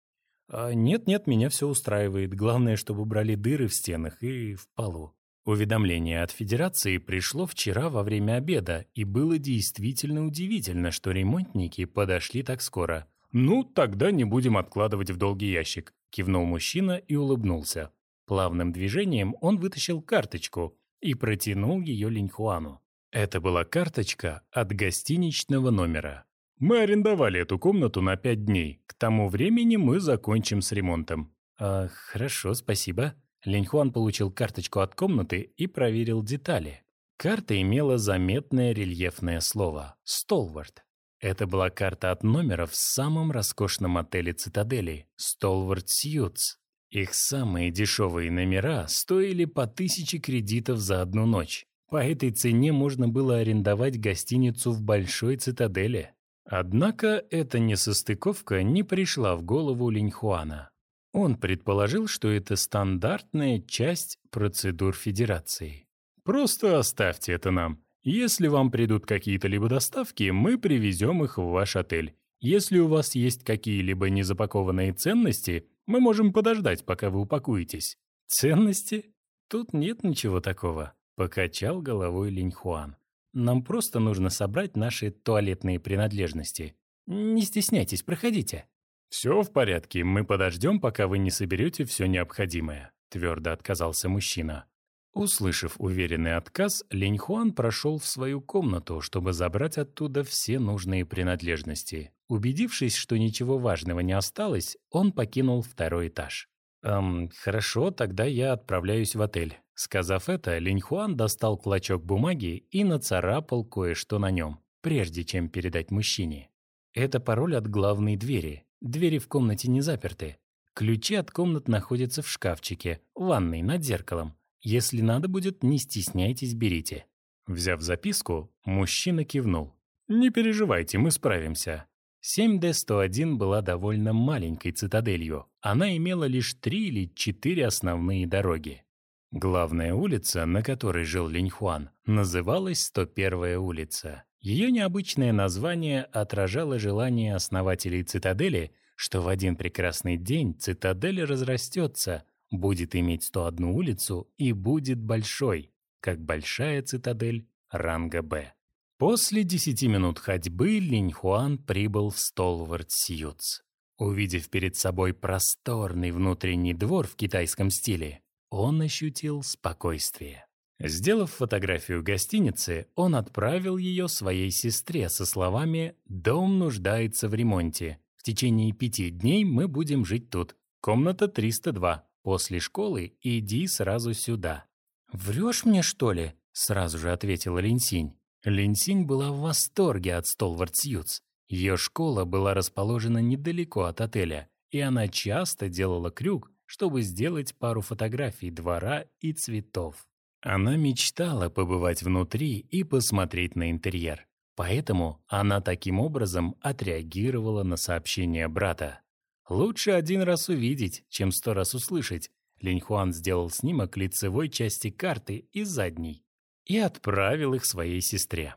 Speaker 1: А «Нет-нет, меня все устраивает. Главное, чтобы убрали дыры в стенах и в полу». Уведомление от Федерации пришло вчера во время обеда, и было действительно удивительно, что ремонтники подошли так скоро. «Ну, тогда не будем откладывать в долгий ящик», — кивнул мужчина и улыбнулся. Плавным движением он вытащил карточку и протянул ее Линьхуану. Это была карточка от гостиничного номера. «Мы арендовали эту комнату на пять дней. К тому времени мы закончим с ремонтом». «А, «Хорошо, спасибо». Линьхуан получил карточку от комнаты и проверил детали. Карта имела заметное рельефное слово «Столвард». Это была карта от номера в самом роскошном отеле «Цитадели» – «Столвард Сьюз». Их самые дешевые номера стоили по тысяче кредитов за одну ночь. По этой цене можно было арендовать гостиницу в Большой Цитадели. Однако эта несостыковка не пришла в голову Линьхуана. Он предположил, что это стандартная часть процедур Федерации. «Просто оставьте это нам. Если вам придут какие-то либо доставки, мы привезем их в ваш отель. Если у вас есть какие-либо незапакованные ценности, мы можем подождать, пока вы упакуетесь. Ценности? Тут нет ничего такого, покачал головой Линьхуан. Нам просто нужно собрать наши туалетные принадлежности. Не стесняйтесь, проходите. Все в порядке, мы подождем, пока вы не соберете все необходимое, твердо отказался мужчина. Услышав уверенный отказ, Линьхуан прошел в свою комнату, чтобы забрать оттуда все нужные принадлежности. Убедившись, что ничего важного не осталось, он покинул второй этаж. «Эм, хорошо, тогда я отправляюсь в отель». Сказав это, Линьхуан достал клочок бумаги и нацарапал кое-что на нем, прежде чем передать мужчине. Это пароль от главной двери. Двери в комнате не заперты. Ключи от комнат находятся в шкафчике, в ванной, над зеркалом. Если надо будет, не стесняйтесь, берите». Взяв записку, мужчина кивнул. «Не переживайте, мы справимся. 7D-101 была довольно маленькой цитаделью. Она имела лишь три или четыре основные дороги. Главная улица, на которой жил Линьхуан, называлась 101-я улица. Ее необычное название отражало желание основателей цитадели, что в один прекрасный день цитадель разрастется, будет иметь 101 улицу и будет большой, как большая цитадель ранга «Б». После десяти минут ходьбы Линьхуан прибыл в Столвард-Сьюз. Увидев перед собой просторный внутренний двор в китайском стиле, он ощутил спокойствие. Сделав фотографию гостиницы, он отправил ее своей сестре со словами «Дом нуждается в ремонте. В течение пяти дней мы будем жить тут. Комната 302. После школы иди сразу сюда». «Врешь мне, что ли?» — сразу же ответила Линсинь. Линсинь была в восторге от Столвард Сьюз. Ее школа была расположена недалеко от отеля, и она часто делала крюк, чтобы сделать пару фотографий двора и цветов. Она мечтала побывать внутри и посмотреть на интерьер. Поэтому она таким образом отреагировала на сообщение брата. Лучше один раз увидеть, чем сто раз услышать. Линьхуан сделал снимок лицевой части карты и задней и отправил их своей сестре.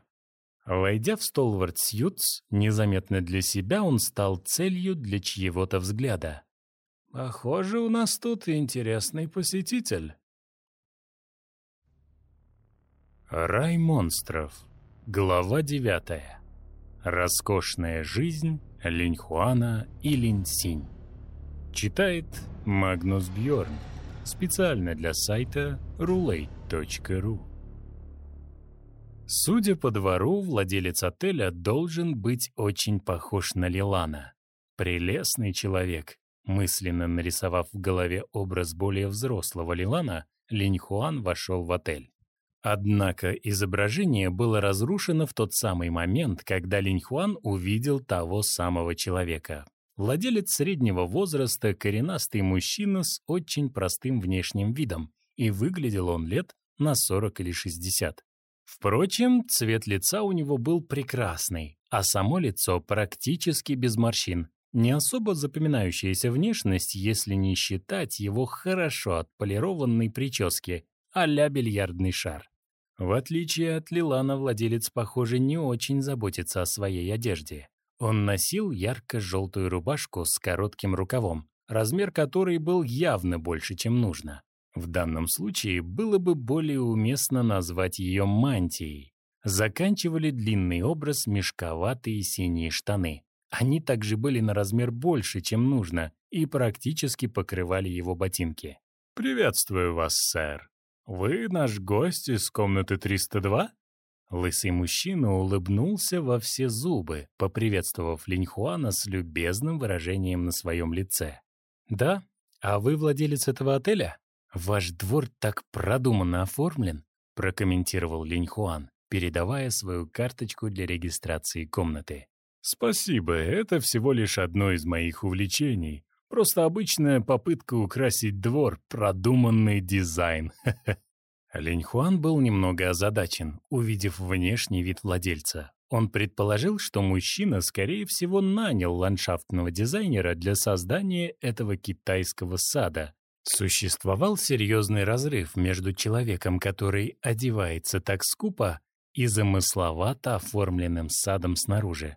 Speaker 1: Войдя в Столвард Сьютс, незаметно для себя он стал целью для чьего-то взгляда. «Похоже, у нас тут интересный посетитель». Рай монстров. Глава девятая. Роскошная жизнь Линьхуана и Линьсинь. Читает Магнус Бьорн. Специально для сайта roulette.ru. Судя по двору, владелец отеля должен быть очень похож на Лилана. Прелестный человек. Мысленно нарисовав в голове образ более взрослого Лилана, Линьхуан вошел в отель. Однако изображение было разрушено в тот самый момент, когда Линьхуан увидел того самого человека. Владелец среднего возраста, коренастый мужчина с очень простым внешним видом, и выглядел он лет на 40 или 60. Впрочем, цвет лица у него был прекрасный, а само лицо практически без морщин. Не особо запоминающаяся внешность, если не считать его хорошо отполированной прически, а-ля бильярдный шар. В отличие от Лилана, владелец, похоже, не очень заботится о своей одежде. Он носил ярко-желтую рубашку с коротким рукавом, размер которой был явно больше, чем нужно. В данном случае было бы более уместно назвать ее мантией. Заканчивали длинный образ мешковатые синие штаны. Они также были на размер больше, чем нужно, и практически покрывали его ботинки. «Приветствую вас, сэр», «Вы наш гость из комнаты 302?» Лысый мужчина улыбнулся во все зубы, поприветствовав Линьхуана с любезным выражением на своем лице. «Да? А вы владелец этого отеля? Ваш двор так продуманно оформлен», прокомментировал Линьхуан, передавая свою карточку для регистрации комнаты. «Спасибо, это всего лишь одно из моих увлечений. Просто обычная попытка украсить двор, продуманный дизайн. Линьхуан был немного озадачен, увидев внешний вид владельца. Он предположил, что мужчина, скорее всего, нанял ландшафтного дизайнера для создания этого китайского сада. Существовал серьезный разрыв между человеком, который одевается так скупо, и замысловато оформленным садом снаружи.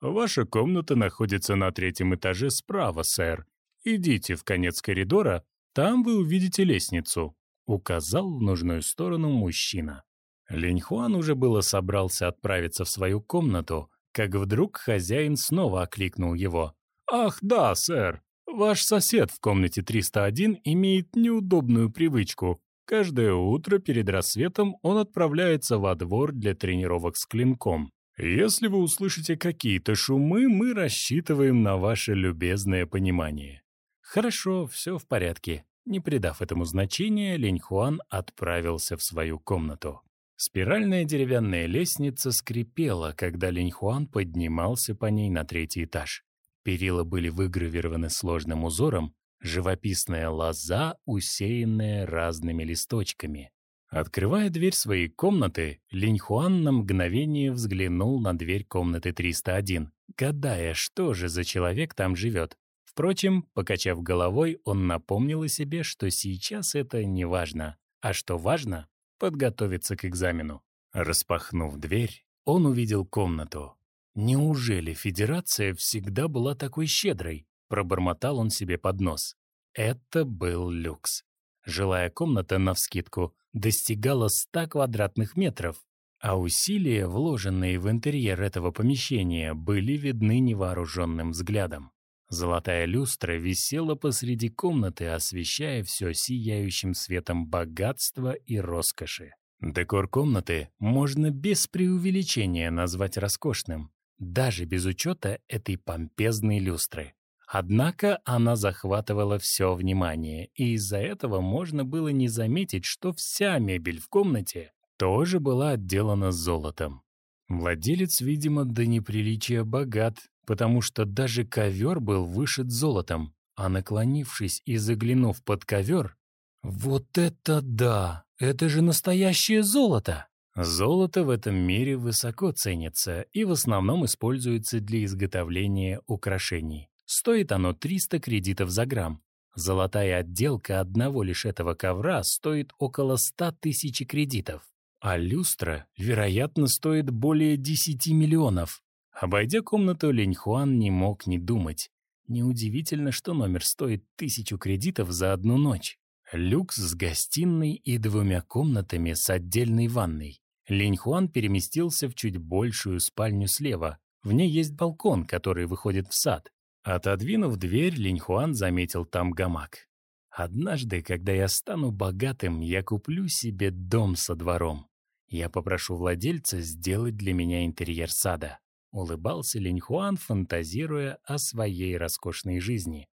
Speaker 1: «Ваша комната находится на третьем этаже справа, сэр. Идите в конец коридора, там вы увидите лестницу», — указал в нужную сторону мужчина. Линьхуан уже было собрался отправиться в свою комнату, как вдруг хозяин снова окликнул его. «Ах, да, сэр, ваш сосед в комнате 301 имеет неудобную привычку. Каждое утро перед рассветом он отправляется во двор для тренировок с клинком. Если вы услышите какие-то шумы, мы рассчитываем на ваше любезное понимание. Хорошо, все в порядке. Не придав этому значения, Линьхуан отправился в свою комнату. Спиральная деревянная лестница скрипела, когда Линьхуан поднимался по ней на третий этаж. Перила были выгравированы сложным узором, живописная лоза, усеянная разными листочками. Открывая дверь своей комнаты, Линьхуан на мгновение взглянул на дверь комнаты 301, гадая, что же за человек там живет. Впрочем, покачав головой, он напомнил о себе, что сейчас это не важно, а что важно — подготовиться к экзамену. Распахнув дверь, он увидел комнату. «Неужели Федерация всегда была такой щедрой?» — пробормотал он себе под нос. Это был люкс. Жилая комната, навскидку, достигала 100 квадратных метров, а усилия, вложенные в интерьер этого помещения, были видны невооруженным взглядом. Золотая люстра висела посреди комнаты, освещая все сияющим светом богатства и роскоши. Декор комнаты можно без преувеличения назвать роскошным, даже без учета этой помпезной люстры. Однако она захватывала все внимание, и из-за этого можно было не заметить, что вся мебель в комнате тоже была отделана золотом. Владелец, видимо, до неприличия богат, потому что даже ковер был вышит золотом, а наклонившись и заглянув под ковер, «Вот это да! Это же настоящее золото!» Золото в этом мире высоко ценится и в основном используется для изготовления украшений. Стоит оно 300 кредитов за грамм. Золотая отделка одного лишь этого ковра стоит около 100 тысяч кредитов, а люстра, вероятно, стоит более 10 миллионов. Обойдя комнату, Линьхуан не мог не думать. Неудивительно, что номер стоит тысячу кредитов за одну ночь. Люкс с гостиной и двумя комнатами с отдельной ванной. Линьхуан переместился в чуть большую спальню слева. В ней есть балкон, который выходит в сад. Отодвинув дверь, Линьхуан заметил там гамак. «Однажды, когда я стану богатым, я куплю себе дом со двором. Я попрошу владельца сделать для меня интерьер сада». Улыбался Линьхуан, фантазируя о своей роскошной жизни.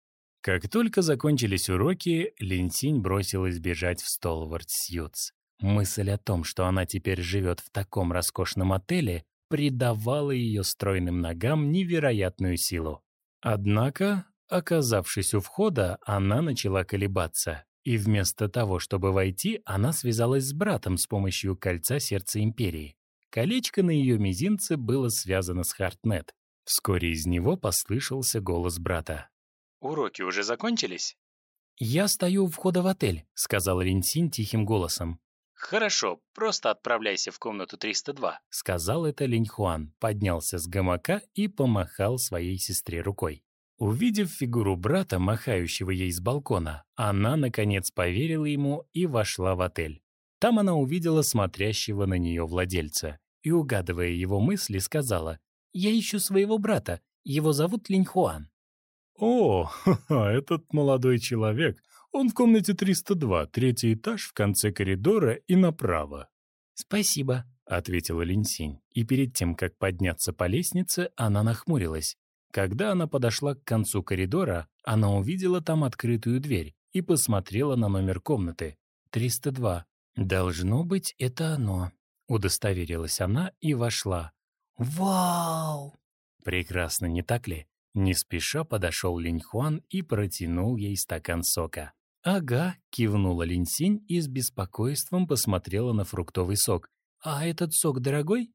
Speaker 1: Как только закончились уроки, Линсинь бросилась бежать в Столвард Сьюз. Мысль о том, что она теперь живет в таком роскошном отеле, придавала ее стройным ногам невероятную силу. Однако, оказавшись у входа, она начала колебаться. И вместо того, чтобы войти, она связалась с братом с помощью кольца сердца Империи. Колечко на ее мизинце было связано с Хартнет. Вскоре из него послышался голос брата.
Speaker 3: Уроки уже закончились?
Speaker 1: «Я стою у входа в отель», — сказал Ринсин тихим голосом.
Speaker 3: «Хорошо, просто отправляйся в комнату 302», —
Speaker 1: сказал это Линьхуан, поднялся с гамака и помахал своей сестре рукой. Увидев фигуру брата, махающего ей с балкона, она, наконец, поверила ему и вошла в отель. Там она увидела смотрящего на нее владельца и, угадывая его мысли, сказала, «Я ищу своего брата, его зовут Линьхуан».
Speaker 6: «О, этот молодой человек. Он в комнате 302, третий этаж в конце коридора и направо».
Speaker 1: «Спасибо», — ответила Линсинь. И перед тем, как подняться по лестнице, она нахмурилась. Когда она подошла к концу коридора, она увидела там открытую дверь и посмотрела на номер комнаты. 302. «Должно быть, это оно», — удостоверилась она и вошла. «Вау!» Прекрасно, не так ли? Не спеша подошел Линьхуан и протянул ей стакан сока. «Ага», — кивнула Линьсинь и с беспокойством посмотрела на фруктовый сок. «А этот сок дорогой?»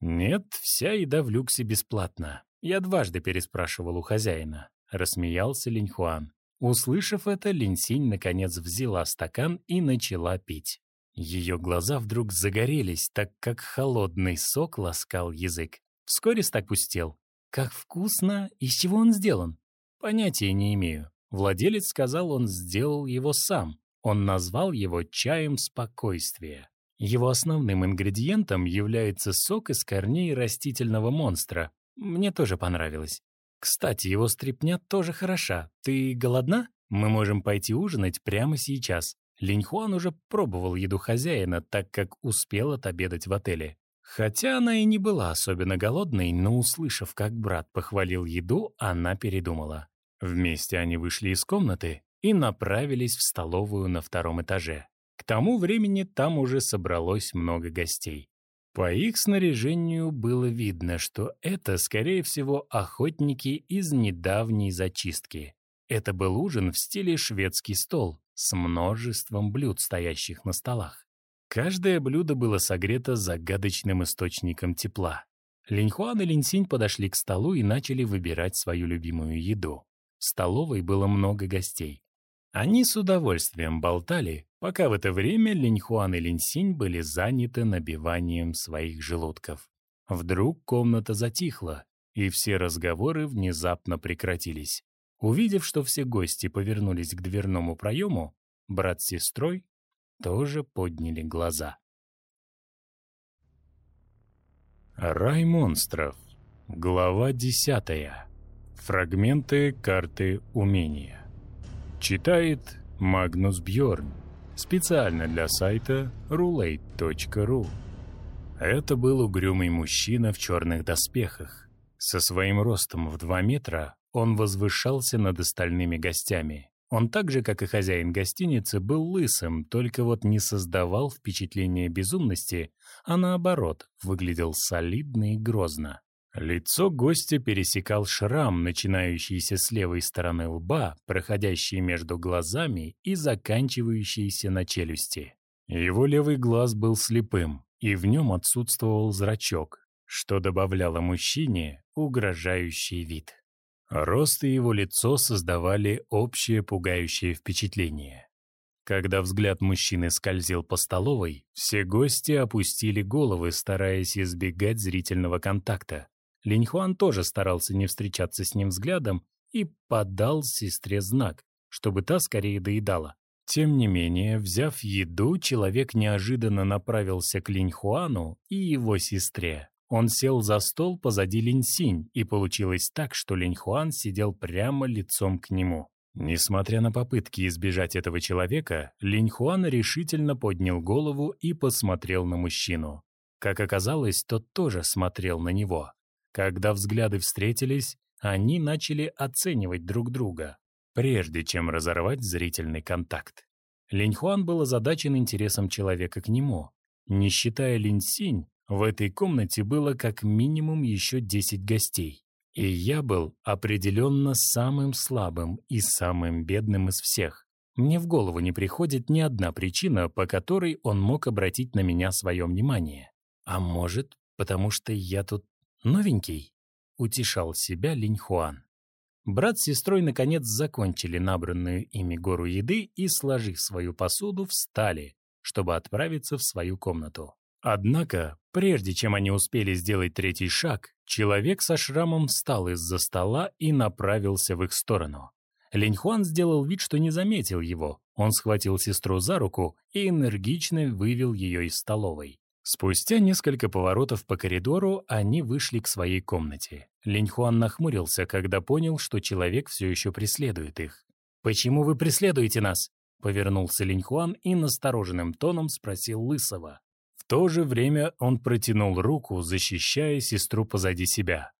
Speaker 1: «Нет, вся еда в люксе бесплатна. Я дважды переспрашивал у хозяина», — рассмеялся Линьхуан. Услышав это, Линьсинь наконец взяла стакан и начала пить. Ее глаза вдруг загорелись, так как холодный сок ласкал язык. Вскоре стак пустел. Как вкусно! Из чего он сделан? Понятия не имею. Владелец сказал, он сделал его сам. Он назвал его чаем спокойствия. Его основным ингредиентом является сок из корней растительного монстра. Мне тоже понравилось. Кстати, его стрипня тоже хороша. Ты голодна? Мы можем пойти ужинать прямо сейчас. Линьхуан уже пробовал еду хозяина, так как успел отобедать в отеле. Хотя она и не была особенно голодной, но, услышав, как брат похвалил еду, она передумала. Вместе они вышли из комнаты и направились в столовую на втором этаже. К тому времени там уже собралось много гостей. По их снаряжению было видно, что это, скорее всего, охотники из недавней зачистки. Это был ужин в стиле шведский стол с множеством блюд, стоящих на столах. Каждое блюдо было согрето загадочным источником тепла. Линьхуан и Линьсинь подошли к столу и начали выбирать свою любимую еду. В столовой было много гостей. Они с удовольствием болтали, пока в это время Линьхуан и Линьсинь были заняты набиванием своих желудков. Вдруг комната затихла, и все разговоры внезапно прекратились. Увидев, что все гости повернулись к дверному проему, брат с сестрой тоже подняли глаза. Рай монстров. Глава десятая. Фрагменты карты умения. Читает Магнус Бьорн. Специально для сайта roulette.ru. Это был угрюмый мужчина в черных доспехах. Со своим ростом в два метра он возвышался над остальными гостями. Он так же, как и хозяин гостиницы, был лысым, только вот не создавал впечатления безумности, а наоборот, выглядел солидно и грозно. Лицо гостя пересекал шрам, начинающийся с левой стороны лба, проходящий между глазами и заканчивающийся на челюсти. Его левый глаз был слепым, и в нем отсутствовал зрачок, что добавляло мужчине угрожающий вид. Рост и его лицо создавали общее пугающее впечатление. Когда взгляд мужчины скользил по столовой, все гости опустили головы, стараясь избегать зрительного контакта. Линьхуан тоже старался не встречаться с ним взглядом и подал сестре знак, чтобы та скорее доедала. Тем не менее, взяв еду, человек неожиданно направился к Линьхуану и его сестре. Он сел за стол позади Линьсинь, и получилось так, что Линьхуан сидел прямо лицом к нему. Несмотря на попытки избежать этого человека, Линьхуан решительно поднял голову и посмотрел на мужчину. Как оказалось, тот тоже смотрел на него. Когда взгляды встретились, они начали оценивать друг друга, прежде чем разорвать зрительный контакт. Линьхуан был озадачен интересом человека к нему. Не считая Линьсинь, в этой комнате было как минимум еще 10 гостей. И я был определенно самым слабым и самым бедным из всех. Мне в голову не приходит ни одна причина, по которой он мог обратить на меня свое внимание. А может, потому что я тут «Новенький», — утешал себя Линьхуан. Брат с сестрой наконец закончили набранную ими гору еды и, сложив свою посуду, встали, чтобы отправиться в свою комнату. Однако, прежде чем они успели сделать третий шаг, человек со шрамом встал из-за стола и направился в их сторону. Линьхуан сделал вид, что не заметил его. Он схватил сестру за руку и энергично вывел ее из столовой. Спустя несколько поворотов по коридору они вышли к своей комнате. Линьхуан нахмурился, когда понял, что человек все еще преследует их. «Почему вы преследуете нас?» Повернулся Линьхуан и настороженным тоном спросил Лысого. В то же время он протянул руку, защищая сестру позади себя.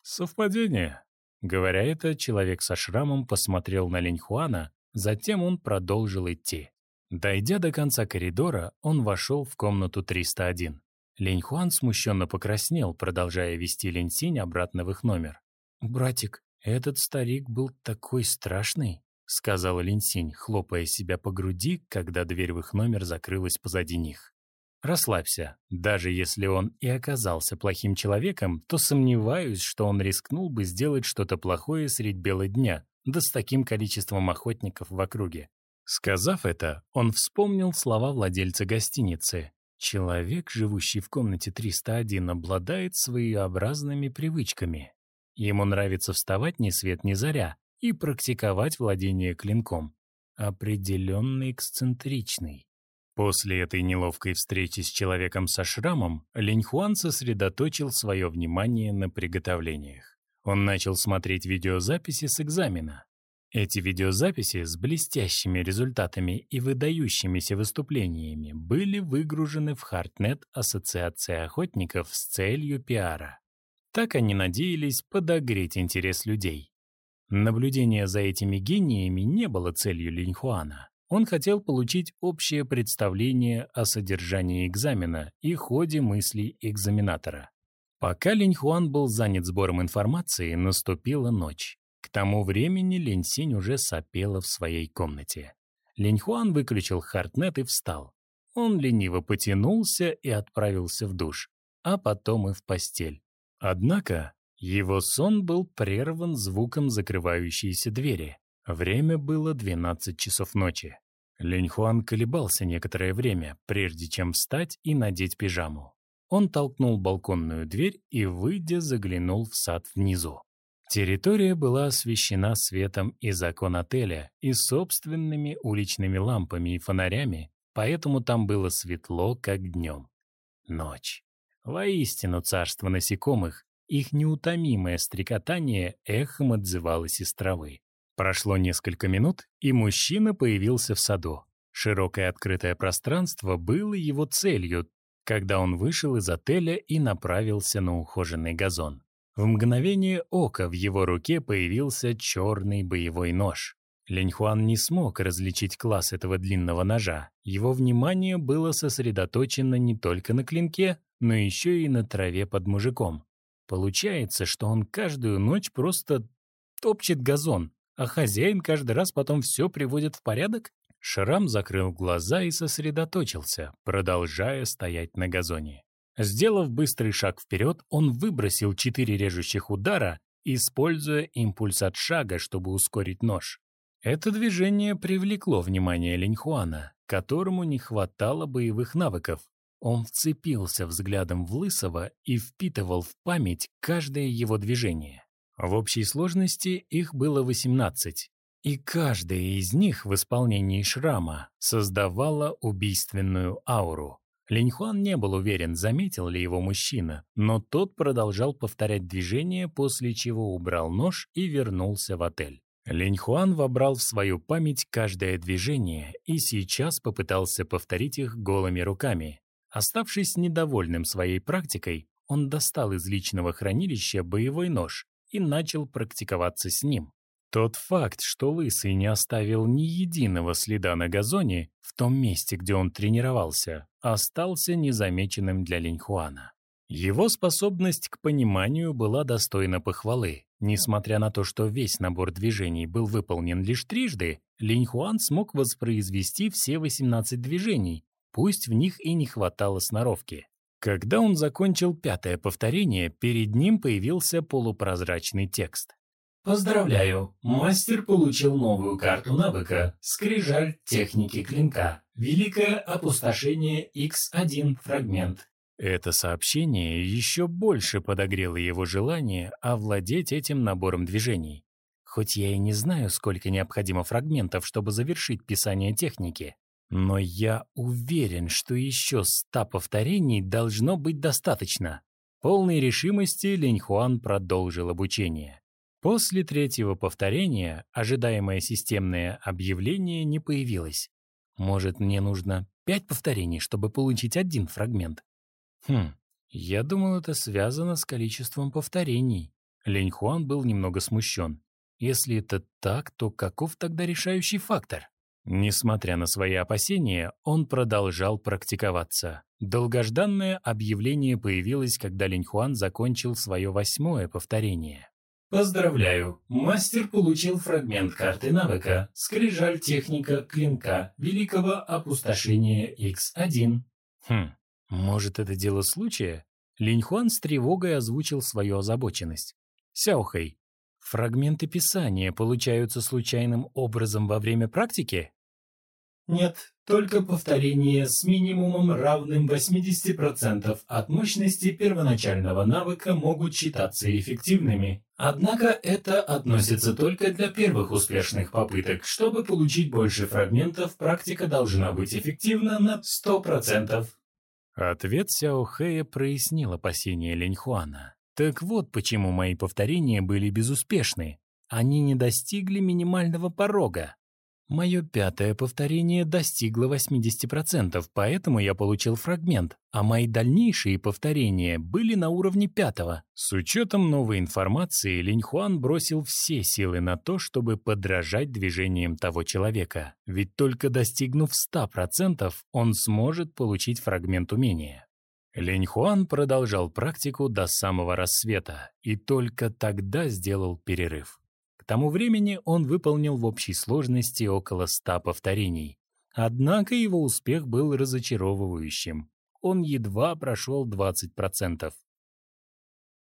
Speaker 1: «Совпадение?» Говоря это, человек со шрамом посмотрел на Линьхуана, затем он продолжил идти. Дойдя до конца коридора, он вошел в комнату 301. Лень Хуан смущенно покраснел, продолжая вести Лень Синь обратно в их номер. «Братик, этот старик был такой страшный», — сказала Лень Синь, хлопая себя по груди, когда дверь в их номер закрылась позади них. «Расслабься. Даже если он и оказался плохим человеком, то сомневаюсь, что он рискнул бы сделать что-то плохое средь бела дня, да с таким количеством охотников в округе. Сказав это, он вспомнил слова владельца гостиницы. Человек, живущий в комнате 301, обладает своеобразными привычками. Ему нравится вставать ни свет ни заря и практиковать владение клинком. Определенно эксцентричный. После этой неловкой встречи с человеком со шрамом, Линьхуан сосредоточил свое внимание на приготовлениях. Он начал смотреть видеозаписи с экзамена. Эти видеозаписи с блестящими результатами и выдающимися выступлениями были выгружены в Хартнет Ассоциации охотников с целью пиара. Так они надеялись подогреть интерес людей. Наблюдение за этими гениями не было целью Линьхуана. Он хотел получить общее представление о содержании экзамена и ходе мыслей экзаменатора. Пока Линьхуан был занят сбором информации, наступила ночь. К тому времени Ленсинь уже сопела в своей комнате. Леньхуан выключил хартнет и встал. Он лениво потянулся и отправился в душ, а потом и в постель. Однако его сон был прерван звуком закрывающейся двери. Время было 12 часов ночи. Леньхуан колебался некоторое время, прежде чем встать и надеть пижаму. Он толкнул балконную дверь и, выйдя, заглянул в сад внизу. Территория была освещена светом из окон отеля и собственными уличными лампами и фонарями, поэтому там было светло, как днем. Ночь. Воистину царство насекомых, их неутомимое стрекотание эхом отзывалось из травы. Прошло несколько минут, и мужчина появился в саду. Широкое открытое пространство было его целью, когда он вышел из отеля и направился на ухоженный газон. В мгновение ока в его руке появился черный боевой нож. Леньхуан не смог различить класс этого длинного ножа. Его внимание было сосредоточено не только на клинке, но еще и на траве под мужиком. Получается, что он каждую ночь просто топчет газон, а хозяин каждый раз потом все приводит в порядок? Шрам закрыл глаза и сосредоточился, продолжая стоять на газоне. Сделав быстрый шаг вперед, он выбросил четыре режущих удара, используя импульс от шага, чтобы ускорить нож. Это движение привлекло внимание Линьхуана, которому не хватало боевых навыков. Он вцепился взглядом в Лысого и впитывал в память каждое его движение. В общей сложности их было 18, и каждая из них в исполнении шрама создавала убийственную ауру. Линьхуан не был уверен, заметил ли его мужчина, но тот продолжал повторять движение, после чего убрал нож и вернулся в отель. Линьхуан вобрал в свою память каждое движение и сейчас попытался повторить их голыми руками. Оставшись недовольным своей практикой, он достал из личного хранилища боевой нож и начал практиковаться с ним. Тот факт, что Лысый не оставил ни единого следа на газоне в том месте, где он тренировался, остался незамеченным для Линьхуана. Его способность к пониманию была достойна похвалы. Несмотря на то, что весь набор движений был выполнен лишь трижды, Линьхуан смог воспроизвести все 18 движений, пусть в них и не хватало сноровки. Когда он закончил пятое повторение, перед ним появился полупрозрачный текст.
Speaker 7: Поздравляю, мастер получил новую карту навыка «Скрижаль техники клинка». Великое опустошение X1 фрагмент.
Speaker 1: Это сообщение еще больше подогрело его желание овладеть этим набором движений. Хоть я и не знаю, сколько необходимо фрагментов, чтобы завершить писание техники, но я уверен, что еще ста повторений должно быть достаточно. Полной решимости Линьхуан продолжил обучение. После третьего повторения ожидаемое системное объявление не появилось. Может, мне нужно пять повторений, чтобы получить один фрагмент? Хм, я думал, это связано с количеством повторений. Лень Хуан был немного смущен. Если это так, то каков тогда решающий фактор? Несмотря на свои опасения, он продолжал практиковаться. Долгожданное объявление появилось, когда Линь Хуан закончил свое восьмое повторение.
Speaker 7: Поздравляю, мастер получил фрагмент карты навыка «Скрижаль техника клинка Великого Опустошения X1».
Speaker 1: Хм, может это дело случая? Линьхуан с тревогой озвучил свою озабоченность. Сяохэй, фрагменты писания получаются случайным образом во время практики?
Speaker 7: Нет, только повторение с минимумом равным 80% от мощности первоначального навыка могут считаться эффективными. Однако это относится только для первых успешных попыток. Чтобы получить больше фрагментов, практика должна быть эффективна на 100%.
Speaker 1: Ответ Сяо Хэя прояснил опасения Леньхуана. Так вот почему мои повторения были безуспешны. Они не достигли минимального порога. Мое пятое повторение достигло 80%, поэтому я получил фрагмент, а мои дальнейшие повторения были на уровне пятого. С учетом новой информации, Линьхуан бросил все силы на то, чтобы подражать движениям того человека, ведь только достигнув 100%, он сможет получить фрагмент умения. Линьхуан продолжал практику до самого рассвета и только тогда сделал перерыв тому времени он выполнил в общей сложности около ста повторений. Однако его успех был разочаровывающим. Он едва прошел 20%.